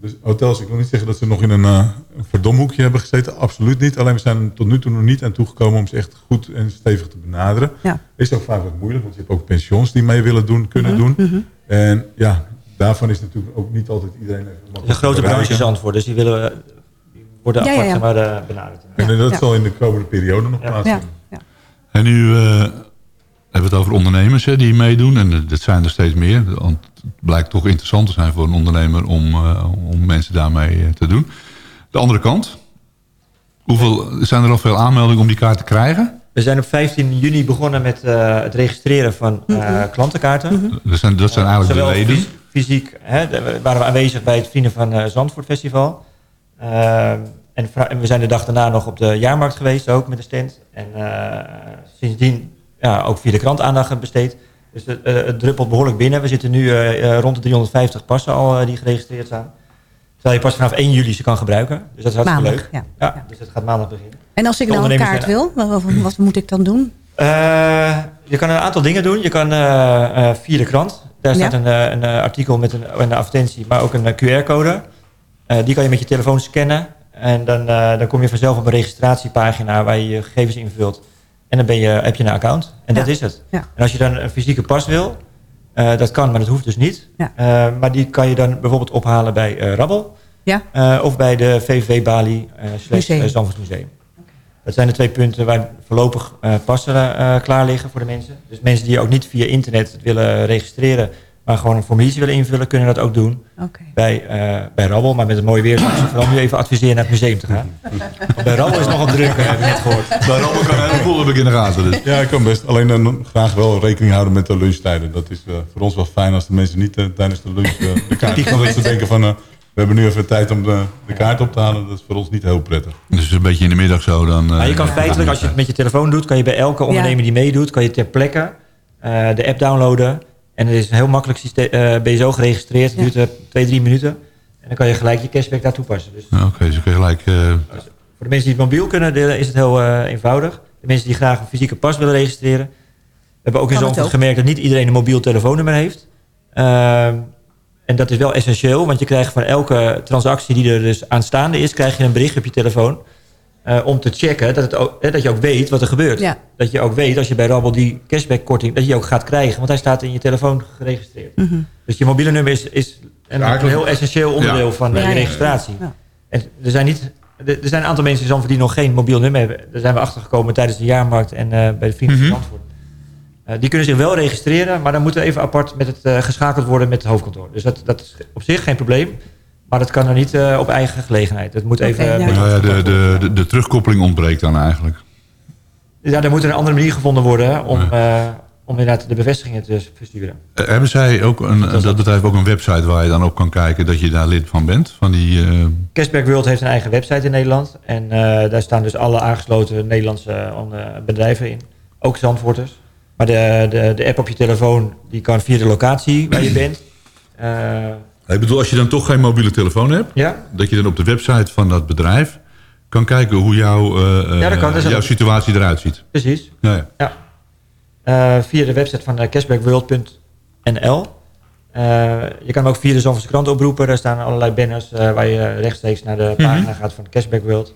dus hotels, ik wil niet zeggen dat ze nog in een, eh, een verdomhoekje hebben gezeten. Absoluut niet. Alleen we zijn tot nu toe nog niet aan toegekomen om ze echt goed en stevig te benaderen. Ja. Is ook vaak wat moeilijk, want je hebt ook pensions die mee willen doen, kunnen doen. Mhm. En ja, daarvan is natuurlijk ook niet altijd iedereen een grote te bereiken. branche Zandvoort, dus die willen we, die worden Ja, ja, apart ja. zeg maar, eh, benaderd. En dat Ja. zal in de komende periode nog Ja. plaatsvinden. Ja. En nu eh, hebben het over ondernemers hè, die meedoen. En dat zijn er steeds meer. Want het blijkt toch interessant te zijn voor een ondernemer om, eh, om mensen daarmee eh, te doen. De andere kant. Hoeveel, zijn er al veel aanmeldingen om die kaart te krijgen? We zijn op 15 juni begonnen met eh, het registreren van eh, Mhm. klantenkaarten. Dat zijn, dat zijn eigenlijk de leden. fys- Fysiek hè, waren we aanwezig bij het Vrienden van Zandvoort Festival. Ehm, en, we zijn de dag daarna nog op de jaarmarkt geweest, ook met de stand. En eh, sindsdien ja, ook via de krant aandacht besteed. Dus het, eh, het druppelt behoorlijk binnen. We zitten nu eh, eh, rond de 350 passen al eh, die geregistreerd zijn. Terwijl je pas vanaf 1 juli ze kan gebruiken. Dus dat is hartstikke Maandag, leuk. ja. dus het gaat maandag beginnen. En als ik nou een kaart wil, wat, moet ik dan doen? eh, je kan een aantal dingen doen. Je kan eh, eh, via de krant. Daar staat Ja. een, eh, een eh, artikel met een, een advertentie, maar ook een eh, QR-code. Eh, die kan je met je telefoon scannen. En dan, eh, dan kom je vanzelf op een registratiepagina waar je je gegevens invult. En dan ben je, heb je een account. En dat is het. Ja. En als je dan een fysieke pas wil, eh, dat kan, maar dat hoeft dus niet. Ja. Eh, maar die kan je dan bijvoorbeeld ophalen bij eh, Rabbel. Ja. Of bij de VVV Bali slash Museum. Museum. Dat zijn de twee punten waar voorlopig passen klaar liggen voor de mensen. Dus mensen die ook niet via internet willen registreren, maar gewoon een formuliertje willen invullen, kunnen dat ook doen. Oké. Bij, eh, bij Rabbel, maar met het mooie weer zou ik ze vooral nu even adviseren naar het museum te gaan. Want bij Rabbel is het nogal druk, eh, heb ik net gehoord. Bij Rabbel kan heel veel heb ik in de gaten. Dus. Ja, ik kan best. Alleen dan graag wel rekening houden met de lunchtijden. Dat is eh, voor ons wel fijn als de mensen niet eh, tijdens de lunch eh, de kaart. Dat ze denken van, eh, we hebben nu even tijd om de, de kaart op te halen. Dat is voor ons niet heel prettig. Dus een beetje in de middag zo dan... eh, Maar je kan feitelijk, als je het met je telefoon doet, kan je bij elke ondernemer die meedoet, kan je ter plekke eh, de app downloaden. En het is een heel makkelijk systeem. eh, ben je zo geregistreerd, het duurt eh, twee, drie minuten. En dan kan je gelijk je cashback daar toepassen. Dus Ja, Oké, dus kun je gelijk... eh, voor de mensen die het mobiel kunnen, de- is het heel eh, eenvoudig. De mensen die graag een fysieke pas willen registreren. We hebben ook in ook. gemerkt dat niet iedereen een mobiel telefoonnummer heeft. Ehm, en dat is wel essentieel, want je krijgt van elke transactie die er dus aanstaande is, krijg je een bericht op je telefoon. Eh, om te checken dat, het ook, eh, dat je ook weet wat er gebeurt. Ja. Dat je ook weet als je bij Rabbel die cashbackkorting, dat je ook gaat krijgen. Want hij staat in je telefoon geregistreerd. Mhm. Dus je mobiele nummer is, is een, Ja, een heel essentieel onderdeel Ja. van Ja, je registratie. Ja. En er zijn, niet, er zijn een aantal mensen in Zandvoort die nog geen mobiel nummer hebben. Daar zijn we achtergekomen tijdens de jaarmarkt en eh, bij de Vrienden van. Zandvoort. Eh, die kunnen zich wel registreren, maar dan moeten even apart met het, eh, geschakeld worden met het hoofdkantoor. Dus dat, dat is op zich geen probleem. Maar dat kan er niet eh, op eigen gelegenheid. Het moet even... Ja. nou ja, de, de, de, de terugkoppeling ontbreekt dan eigenlijk. ja, er moet een andere manier gevonden worden om, eh, om inderdaad de bevestigingen te versturen. Eh, hebben zij ook een, dat bedrijf ook een website waar je dan op kan kijken dat je daar lid van bent? Van die, eh, Cashback World heeft een eigen website in Nederland. En eh, daar staan dus alle aangesloten Nederlandse bedrijven in. Ook Zandvoorters. Maar de, de, de app op je telefoon, die kan via de locatie waar je bent. Eh, ik bedoel, als je dan toch geen mobiele telefoon hebt, ja, dat je dan op de website van dat bedrijf kan kijken hoe jouw, eh, Ja, is jouw situatie eruit ziet. precies. Ja, ja. Ja. Eh, via de website van eh, cashbackworld.nl. Eh, je kan hem ook via de Zandvoortse krant oproepen. Daar staan allerlei banners eh, waar je rechtstreeks naar de Mhm. pagina gaat van Cashback World.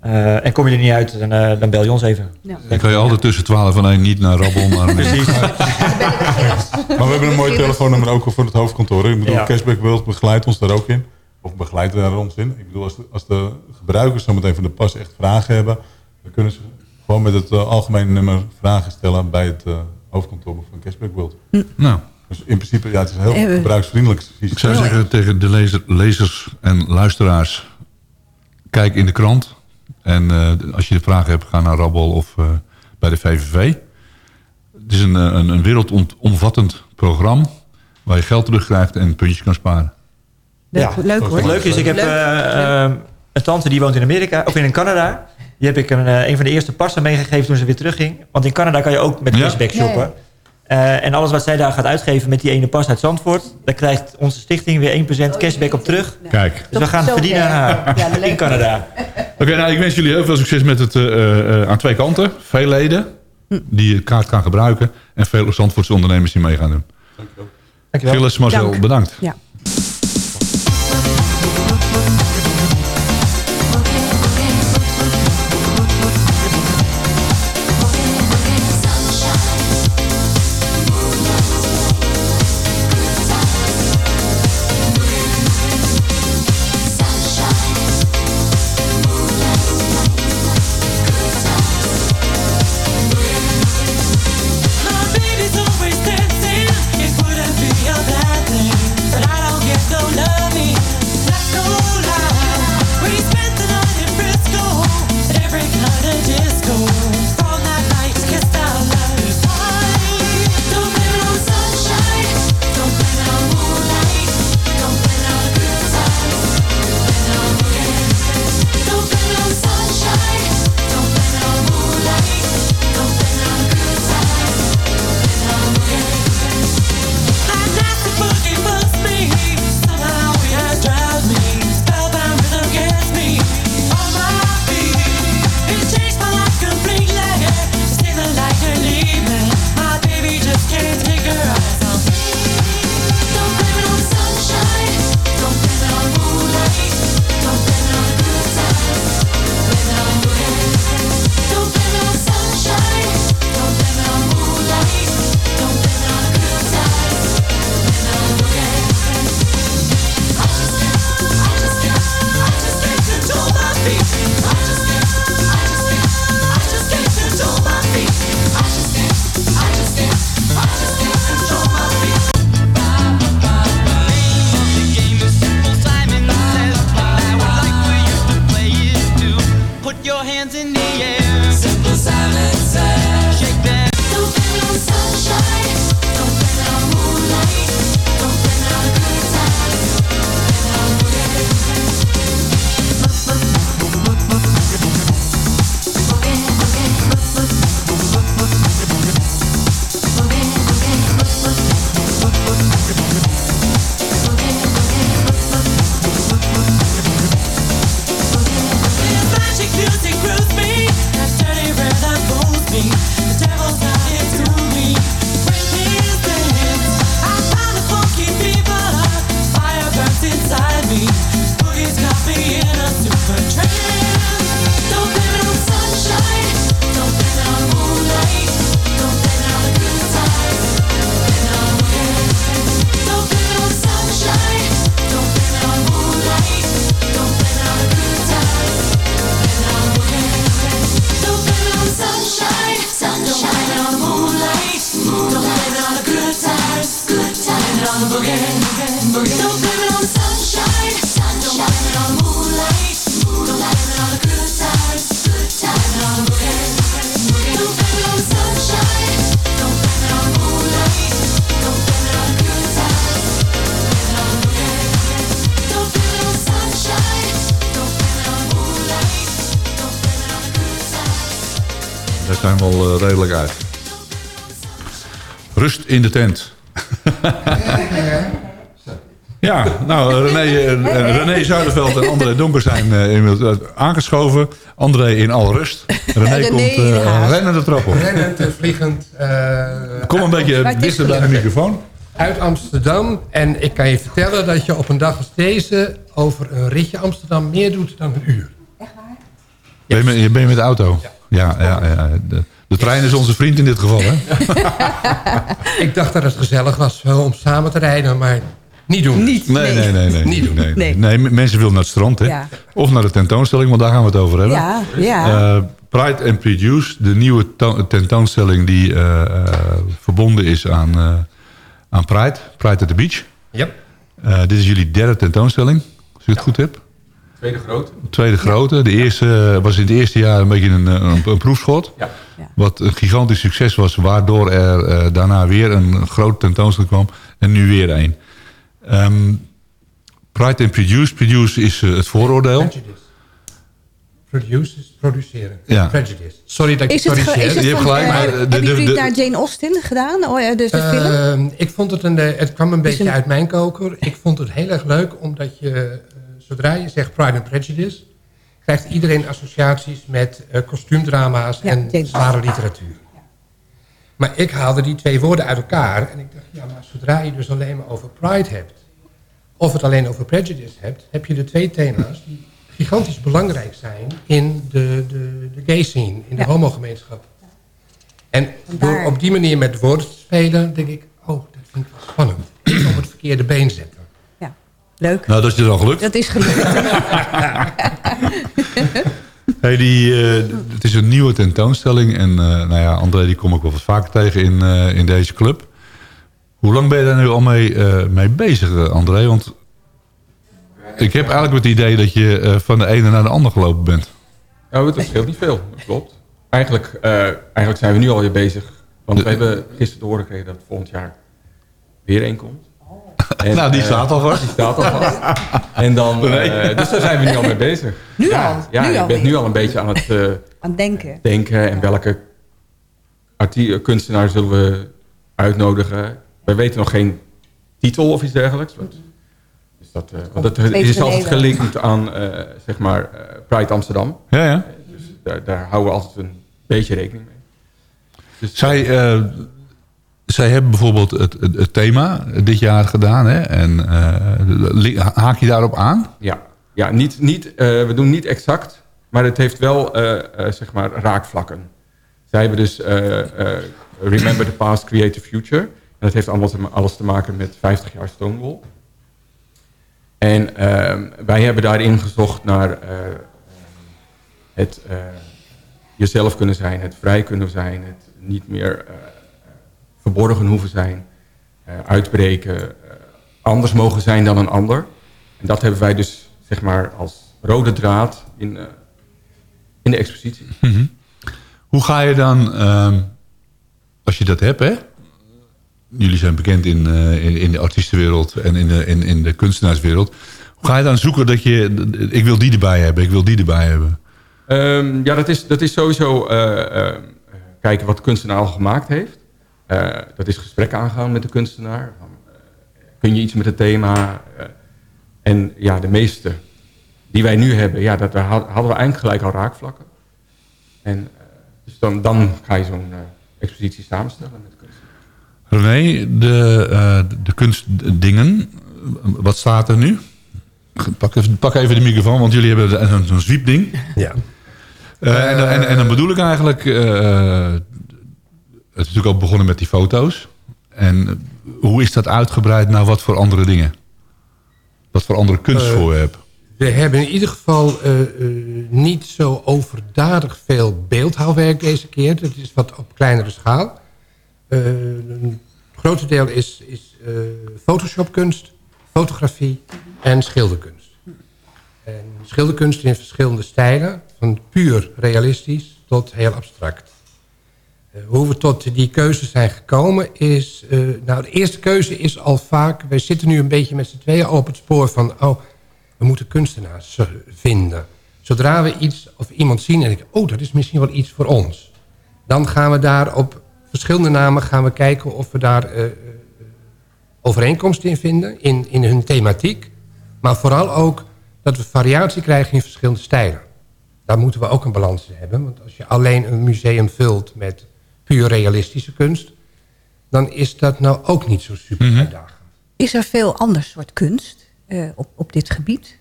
Eh, en kom je er niet uit, dan, eh, dan bel je ons even. Dan kan je altijd tussen 12 en 1 niet naar Rabbel, maar [LAUGHS] Precies. Maar we hebben een mooi telefoonnummer ook voor het hoofdkantoor. Ik bedoel, Ja. Cashback World begeleidt ons daar ook in. Of begeleidt daar ons in. Ik bedoel, als de, als de gebruikers zometeen van de pas echt vragen hebben... dan kunnen ze gewoon met het eh, algemene nummer vragen stellen... bij het hoofdkantoor van Cashback World. Nou. Dus in principe, ja, het is een heel gebruiksvriendelijk systeem. Ik zou zeggen tegen de lezer, lezers en luisteraars... kijk in de krant. En eh, als je vragen hebt, ga naar Rabbel of eh, bij de VVV. Het is een, eh, een, een wereldomvattend programma... waar je geld terugkrijgt en puntjes kan sparen. Leuk, leuk hoor. Het leuke is, ik heb Leuk. een tante die woont in Amerika, of in Canada. Die heb ik een, eh, een van de eerste passen meegegeven toen ze weer terugging. Want in Canada kan je ook met Ja. cashback Ja, ja. Eh, en alles wat zij daar gaat uitgeven met die ene pas uit Zandvoort... daar krijgt onze stichting weer 1% cashback op terug. Kijk. Dus we gaan verdienen aan haar Ja, in Canada. Oké, nou, ik wens jullie heel veel succes met het eh, eh, aan twee kanten. Veel leden die je kaart gaan gebruiken. En veel Zandvoortse ondernemers die mee gaan doen. Dankjewel. Gilles, Marcel, Dank. bedankt. Ja. Redelijk uit. Rust in de tent. [LAUGHS] ja, nou, René, eh, René Zuiderveld en André Donker zijn eh, inmiddels eh, aangeschoven. André in alle rust. René, René komt eh haast. rennen de trap op. Rennend, vliegend. eh, Kom een beetje dichter bij de microfoon. Uit Amsterdam. En ik kan je vertellen dat je op een dag als deze... over een ritje Amsterdam meer doet dan een uur. Ben je, met- je ben je met de auto? Ja, ja, ja. De, de trein is onze vriend in dit geval, hè? [LAUGHS] ik dacht dat het gezellig was om samen te rijden, maar niet doen. Niet, Nee, nee, nee. nee, Niet doen. Nee, nee. Mensen willen naar het strand, hè? Ja. Of naar de tentoonstelling, want daar gaan we het over hebben. Ja, ja. Eh, Pride and Produce, de nieuwe to- tentoonstelling die eh, eh, verbonden is aan, eh, aan Pride. Pride at the Beach. Yep. Eh, dit is jullie derde tentoonstelling, als ik het goed heb. Tweede grote. Tweede grote. De eerste was in het eerste jaar een beetje een, een, een proefschot. Ja. Wat een gigantisch succes was, waardoor er eh, daarna weer een grote tentoonstelling kwam. En nu weer een. Ehm, Pride and Produce. Produce is eh, het vooroordeel. Prejudice. Produce is produceren. Ja. Prejudice. Sorry dat ik is het Je hebt van, gelijk, eh, maar de- hebben de- jullie de- het naar Jane Austen gedaan? Oh, ja, dus de film? Ehm, ik vond het een, eh, het kwam een beetje een- uit mijn koker. Ik vond het heel erg leuk, omdat je, eh, zodra je zegt Pride and Prejudice, krijgt iedereen associaties met eh, kostuumdrama's en zware literatuur. Maar ik haalde die twee woorden uit elkaar en ik dacht, ja, maar zodra je dus alleen maar over Pride hebt, of het alleen over Prejudice hebt, heb je de twee thema's die gigantisch belangrijk zijn in de, de, de gay scene, in de Ja. homogemeenschap. En door op die manier met woorden te spelen, denk ik, oh, dat vind ik wel spannend. Op het verkeerde been zetten. Leuk. Nou, dat is je dan gelukt. Dat is gelukt. [LAUGHS] Hey, die, eh, het is een nieuwe tentoonstelling. En eh, nou ja, André die kom ik wel wat vaker tegen in, eh, in deze club. Hoe lang ben je daar nu al mee, eh, mee bezig, André? Want ik heb eigenlijk het idee dat je eh, van de ene naar de ander gelopen bent. Nou, het scheelt niet veel, dat klopt. Eigenlijk, eh, eigenlijk zijn we nu alweer bezig. Want we hebben gisteren te horen gekregen dat volgend jaar weer één komt. [LAUGHS] En, Nou, die eh, staat al vast. Die staat al vast. En dan, [LAUGHS] eh, Nee. dus daar zijn we nu al mee bezig. Nu ja, al? Ja, Nu je al bent nu al een beetje aan het eh, Aan denken. denken en welke kunstenaar zullen we uitnodigen. Wij weten nog geen titel of iets dergelijks. Want, dus dat, eh, want het Beetje is altijd gelinkt aan eh, zeg maar, eh, Pride Amsterdam. Ja, ja. Dus daar, daar houden we altijd een beetje rekening mee. Dus, Zij, eh, zij hebben bijvoorbeeld het, het, thema dit jaar gedaan. Hè? En eh, haak je daarop aan? Ja, ja niet, niet, eh, we doen niet exact, maar het heeft wel eh, zeg maar raakvlakken. Zij hebben dus Remember the Past, Create the Future. En dat heeft allemaal te, alles te maken met 50 jaar Stonewall. En ehm, wij hebben daarin gezocht naar het jezelf kunnen zijn, het vrij kunnen zijn, het niet meer verborgen hoeven zijn, eh, uitbreken, eh, anders mogen zijn dan een ander. En dat hebben wij dus zeg maar als rode draad in, eh, in de expositie. Hoe ga je dan, ehm, als je dat hebt, hè? Jullie zijn bekend in, in, in de artiestenwereld en in de, in, in de kunstenaarswereld. Hoe ga je dan zoeken dat je, ik wil die erbij hebben, ik wil die erbij hebben? Ehm, ja, dat is, dat is sowieso kijken wat de kunstenaar al gemaakt heeft. Eh, dat is gesprek aangaan met de kunstenaar. Van, eh, kun je iets met het thema? Eh, en ja, de meeste die wij nu hebben, ja, dat, daar hadden we eigenlijk gelijk al raakvlakken. En dus dan, dan ga je zo'n expositie samenstellen met de kunstenaar. René, de, eh, de kunstdingen, wat staat er nu? Pak even, pak even de microfoon, want jullie hebben zo'n zo'n zwiepding. Ja. Eh, en, dan- en, en dan bedoel ik eigenlijk... eh, natuurlijk al begonnen met die foto's. En hoe is dat uitgebreid naar wat voor andere dingen? Wat voor andere kunstvoorwerp? We hebben in ieder geval eh, eh, niet zo overdadig veel beeldhouwwerk deze keer. Dat is wat op kleinere schaal. Eh, een grote deel is, is eh, photoshopkunst, fotografie en schilderkunst. En schilderkunst in verschillende stijlen. Van puur realistisch tot heel abstract. Eh, hoe we tot die keuze zijn gekomen is... eh, nou, de eerste keuze is al vaak... wij zitten nu een beetje met z'n tweeën op het spoor van... oh, we moeten kunstenaars eh, vinden. Zodra we iets of iemand zien en denken... oh, dat is misschien wel iets voor ons. Dan gaan we daar op verschillende namen gaan we kijken... of we daar eh, overeenkomsten in vinden, in, in hun thematiek. Maar vooral ook dat we variatie krijgen in verschillende stijlen. Daar moeten we ook een balans in hebben. Want als je alleen een museum vult met puur realistische kunst... dan is dat nou ook niet zo super uitdagend. Is er veel ander soort kunst eh, op, op dit gebied?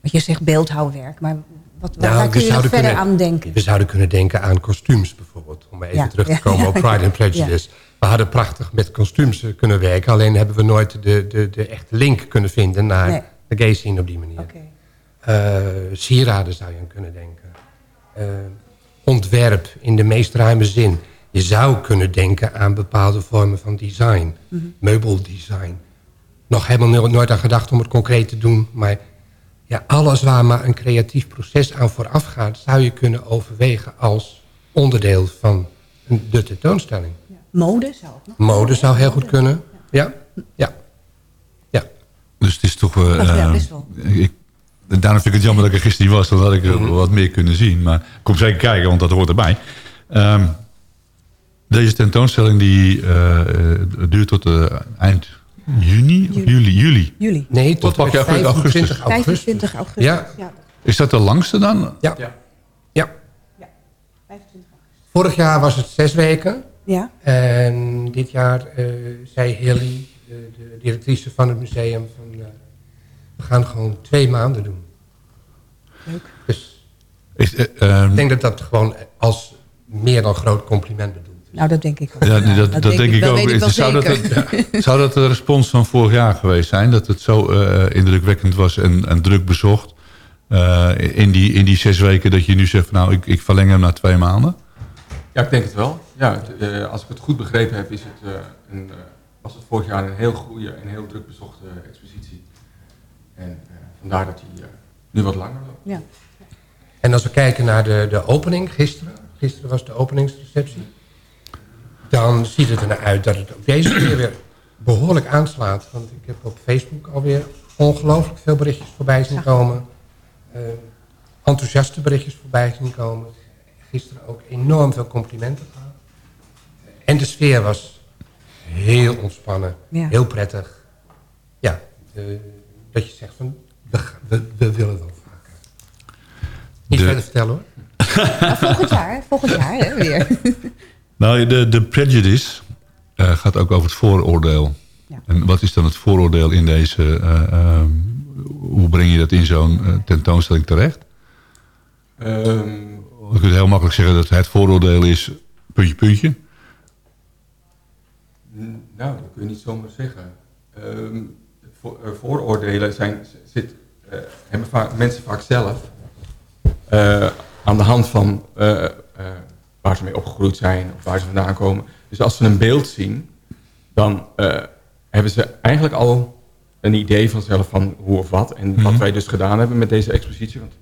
Want je zegt beeldhouwwerk, maar wat, waar- waar kun je nog verder aan denken? We zouden kunnen denken aan kostuums bijvoorbeeld. Om even Ja, terug te komen ja, op Pride ja, and Prejudice. We hadden prachtig met kostuums eh, kunnen werken. Alleen hebben we nooit de, de, de echte link kunnen vinden naar Nee. de gay scene op die manier. Eh, sieraden zou je aan kunnen denken. Ontwerp in de meest ruime zin. Je zou kunnen denken aan bepaalde vormen van design. Mhm. Meubeldesign. Nog helemaal no- nooit aan gedacht om het concreet te doen. Maar ja, alles waar maar een creatief proces aan vooraf gaat... zou je kunnen overwegen als onderdeel van een- de tentoonstelling. Mode zou ook nog. Mode zou heel goed kunnen. Ja, ja. Dus het is toch... Oh, ja, best wel. ik, daarom vind ik het jammer dat ik er gisteren niet was. Dan had ik er Mhm. wat meer kunnen zien. Maar ik kom zeker kijken, want dat hoort erbij. Ehm, deze tentoonstelling die, eh, eh, duurt tot eh, eind juni? Of juli? Juli. Juli. Nee, tot en met augustus? 25 augustus. 25 augustus. Ja. ja. Is dat de langste dan? Ja. ja. Vorig jaar was het zes weken. Ja. En dit jaar eh, zei Hilly, de, de directrice van het museum... Van, eh, we gaan gewoon twee maanden doen. Leuk. Dus Is, eh, ehm, ik denk dat dat gewoon als meer dan groot compliment bedoelt. Nou, dat denk ik ook. Ja, dat, dat, denk ik ook. ik zou, dat, het- zou dat de respons van vorig jaar geweest zijn? Dat het zo eh, indrukwekkend was en, en druk bezocht? eh, in, die, in die zes weken dat je nu zegt... van, nou, ik, ik verleng hem naar twee maanden? Ja, ik denk het wel. Ja, het, eh, als ik het goed begrepen heb, is het, eh, een, eh, was het vorig jaar een heel goede en heel druk bezochte expositie. En eh, vandaar dat hij eh, nu wat langer loopt. Ja. En als we kijken naar de, de opening gisteren... gisteren was de openingsreceptie... dan ziet het er naar uit dat het ook deze keer weer behoorlijk aanslaat. Want ik heb op Facebook alweer ongelooflijk veel berichtjes voorbij zien komen. Eh, enthousiaste berichtjes voorbij zien komen. Gisteren ook enorm veel complimenten gehad. En de sfeer was heel ontspannen, Ja. heel prettig. Ja, eh, dat je zegt van, we, ga- we, we willen wel vaker. Niet De- verder vertellen hoor. Nou, volgend jaar, volgend jaar hè, weer. [LAUGHS] Nou, de, de prejudice eh, gaat ook over het vooroordeel. En wat is dan het vooroordeel in deze... eh, ehm, hoe breng je dat in zo'n eh, tentoonstelling terecht? Ehm, Je kunt heel makkelijk zeggen dat het vooroordeel is... puntje, puntje. Nou, dat kun je niet zomaar zeggen. Ehm, voor- eh, vooroordelen zijn, zit, eh, hebben vaak, mensen vaak zelf eh, aan de hand van eh, eh, waar ze mee opgegroeid zijn of waar ze vandaan komen. Dus als ze een beeld zien, dan eh, hebben ze eigenlijk al een idee vanzelf van hoe of wat. En wat Mhm. wij dus gedaan hebben met deze expositie. Want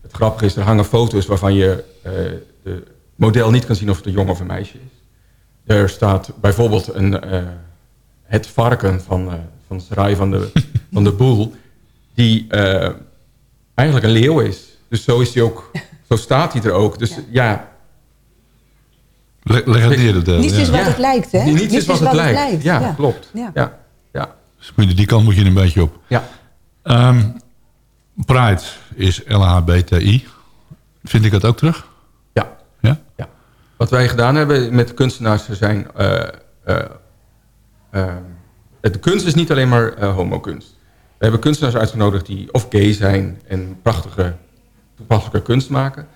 het grappige is, er hangen foto's waarvan je eh, de model niet kan zien of het een jongen of een meisje is. Er staat bijvoorbeeld een, eh, het varken van, eh van Sarai van de, [LAUGHS] van de Boel... die eh, eigenlijk een leeuw is. Dus zo, is hij ook, zo staat hij er ook. Dus ja... Le leg het neer. De, Niets is wat het lijkt, hè? Niets, is wat, het, lijkt. Ja, klopt. Ja. Ja. Ja. Dus die kant moet je een beetje op. Ja. Ehm, Pride is LHBTI. Vind ik dat ook terug? Ja. Ja? ja. Wat wij gedaan hebben met kunstenaars zijn... eh, eh, eh, de kunst is niet alleen maar eh homokunst. We hebben kunstenaars uitgenodigd die of gay zijn... en prachtige, toepasselijke kunst maken.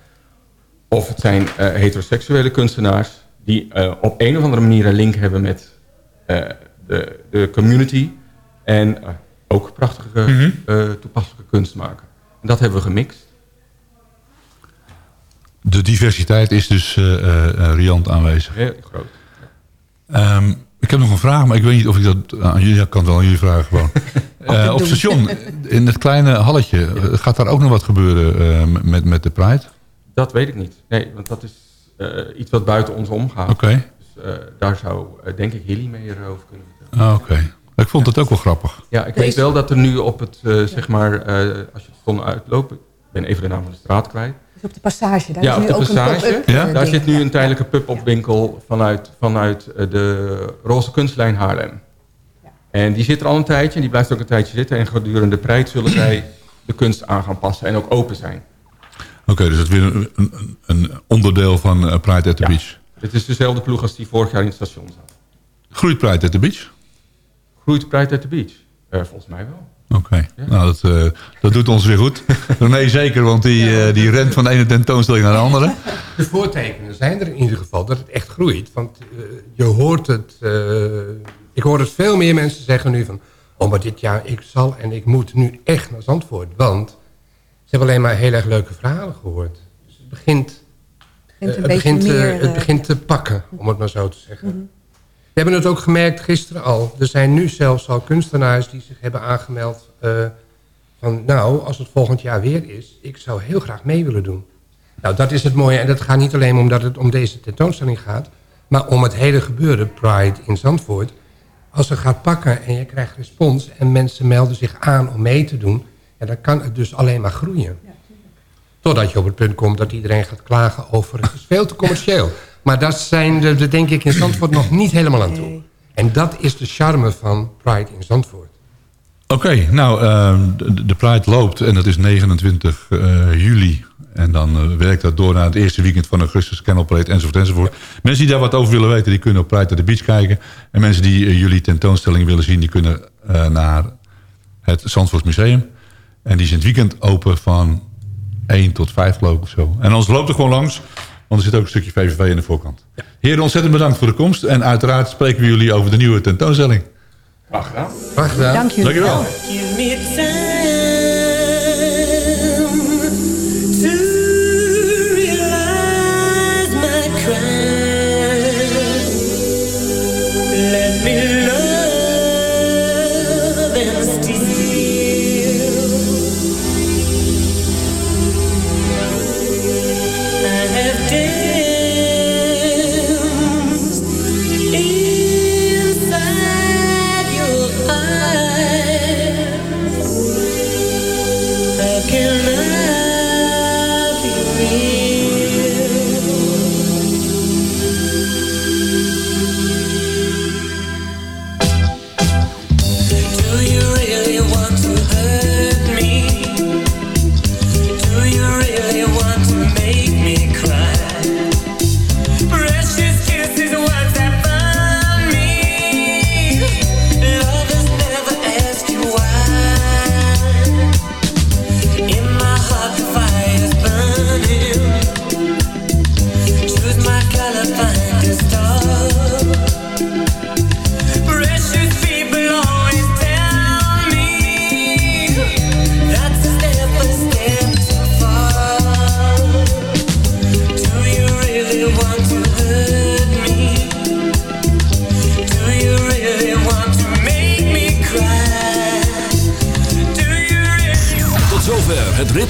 Of het zijn eh, heteroseksuele kunstenaars... die eh, op een of andere manier een link hebben met eh, de, de community... en ook prachtige eh, toepasselijke kunst maken. En dat hebben we gemixt. De diversiteit is dus eh, eh, eh, riant aanwezig. Heel groot. Ehm, ik heb nog een vraag, maar ik weet niet of ik dat aan jullie... Ik kan het wel aan jullie vragen gewoon. [LAUGHS] Eh, op station, in het kleine halletje... gaat daar ook nog wat gebeuren met, met de Pride? Dat weet ik niet. Nee, want dat is eh, iets wat buiten ons omgaat. Oké. Dus eh, daar zou, eh, denk ik, Hilly meer over kunnen vertellen. Ah, Oké. Ik vond het ook wel grappig. Ja, ik weet wel dat er nu op het, eh, zeg maar, eh, als je het station uitloopt... ik ben even de naam van de straat kwijt. Dus op de passage, daar ja, is op nu de ook passage. een. Ja? Daar zit nu een tijdelijke pub-up winkel vanuit, vanuit de Roze Kunstlijn Haarlem. En die zit er al een tijdje en die blijft ook een tijdje zitten. En gedurende de prijs zullen zij de kunst aan gaan passen en ook open zijn. Oké, dus dat is weer een, een, een onderdeel van eh, Pride at the Beach. Het is dezelfde ploeg als die vorig jaar in het station zat. Groeit Pride at the Beach? Groeit Pride at the Beach? Eh, volgens mij wel. Oké, nou dat, eh, dat doet ons weer goed. [LAUGHS] Nee, zeker, want die, eh, die rent van de ene tentoonstelling naar de andere. De voortekenen zijn er in ieder geval dat het echt groeit. Want eh, je hoort het... eh, ik hoor het veel meer mensen zeggen nu van... Oh, maar dit jaar, ik zal en ik moet nu echt naar Zandvoort. Want hebben alleen maar heel erg leuke verhalen gehoord. Dus het begint... Eh, het, begint, eh, meer, het eh, begint te pakken, om het maar zo te zeggen. Mhm. We hebben het ook gemerkt gisteren al. Er zijn nu zelfs al kunstenaars die zich hebben aangemeld... eh, van nou, als het volgend jaar weer is... ik zou heel graag mee willen doen. Nou, dat is het mooie. En dat gaat niet alleen omdat het om deze tentoonstelling gaat... maar om het hele gebeuren, Pride in Zandvoort. Als het gaat pakken en je krijgt respons... en mensen melden zich aan om mee te doen... Ja, dan kan het dus alleen maar groeien. Totdat je op het punt komt dat iedereen gaat klagen over... het is veel te commercieel. [LAUGHS] Maar dat zijn de, de denk ik in Zandvoort nog niet helemaal aan toe. En dat is de charme van Pride in Zandvoort. Oké, nou, ehm, de, de Pride loopt en dat is 29 eh, juli. En dan eh, werkt dat door naar het eerste weekend van augustus, Canal Parade, enzovoort, enzovoort. Mensen die daar wat over willen weten, die kunnen op Pride at the Beach kijken. En mensen die eh, jullie tentoonstelling willen zien, die kunnen eh, naar het Zandvoort Museum. En die is in het weekend open van 1 tot 5 geloof ik of zo. En anders loopt er gewoon langs, want er zit ook een stukje VVV in de voorkant. Heren, ontzettend bedankt voor de komst. En uiteraard spreken we jullie over de nieuwe tentoonstelling. Graag gedaan. Graag gedaan. Dank jullie Dankjewel. wel.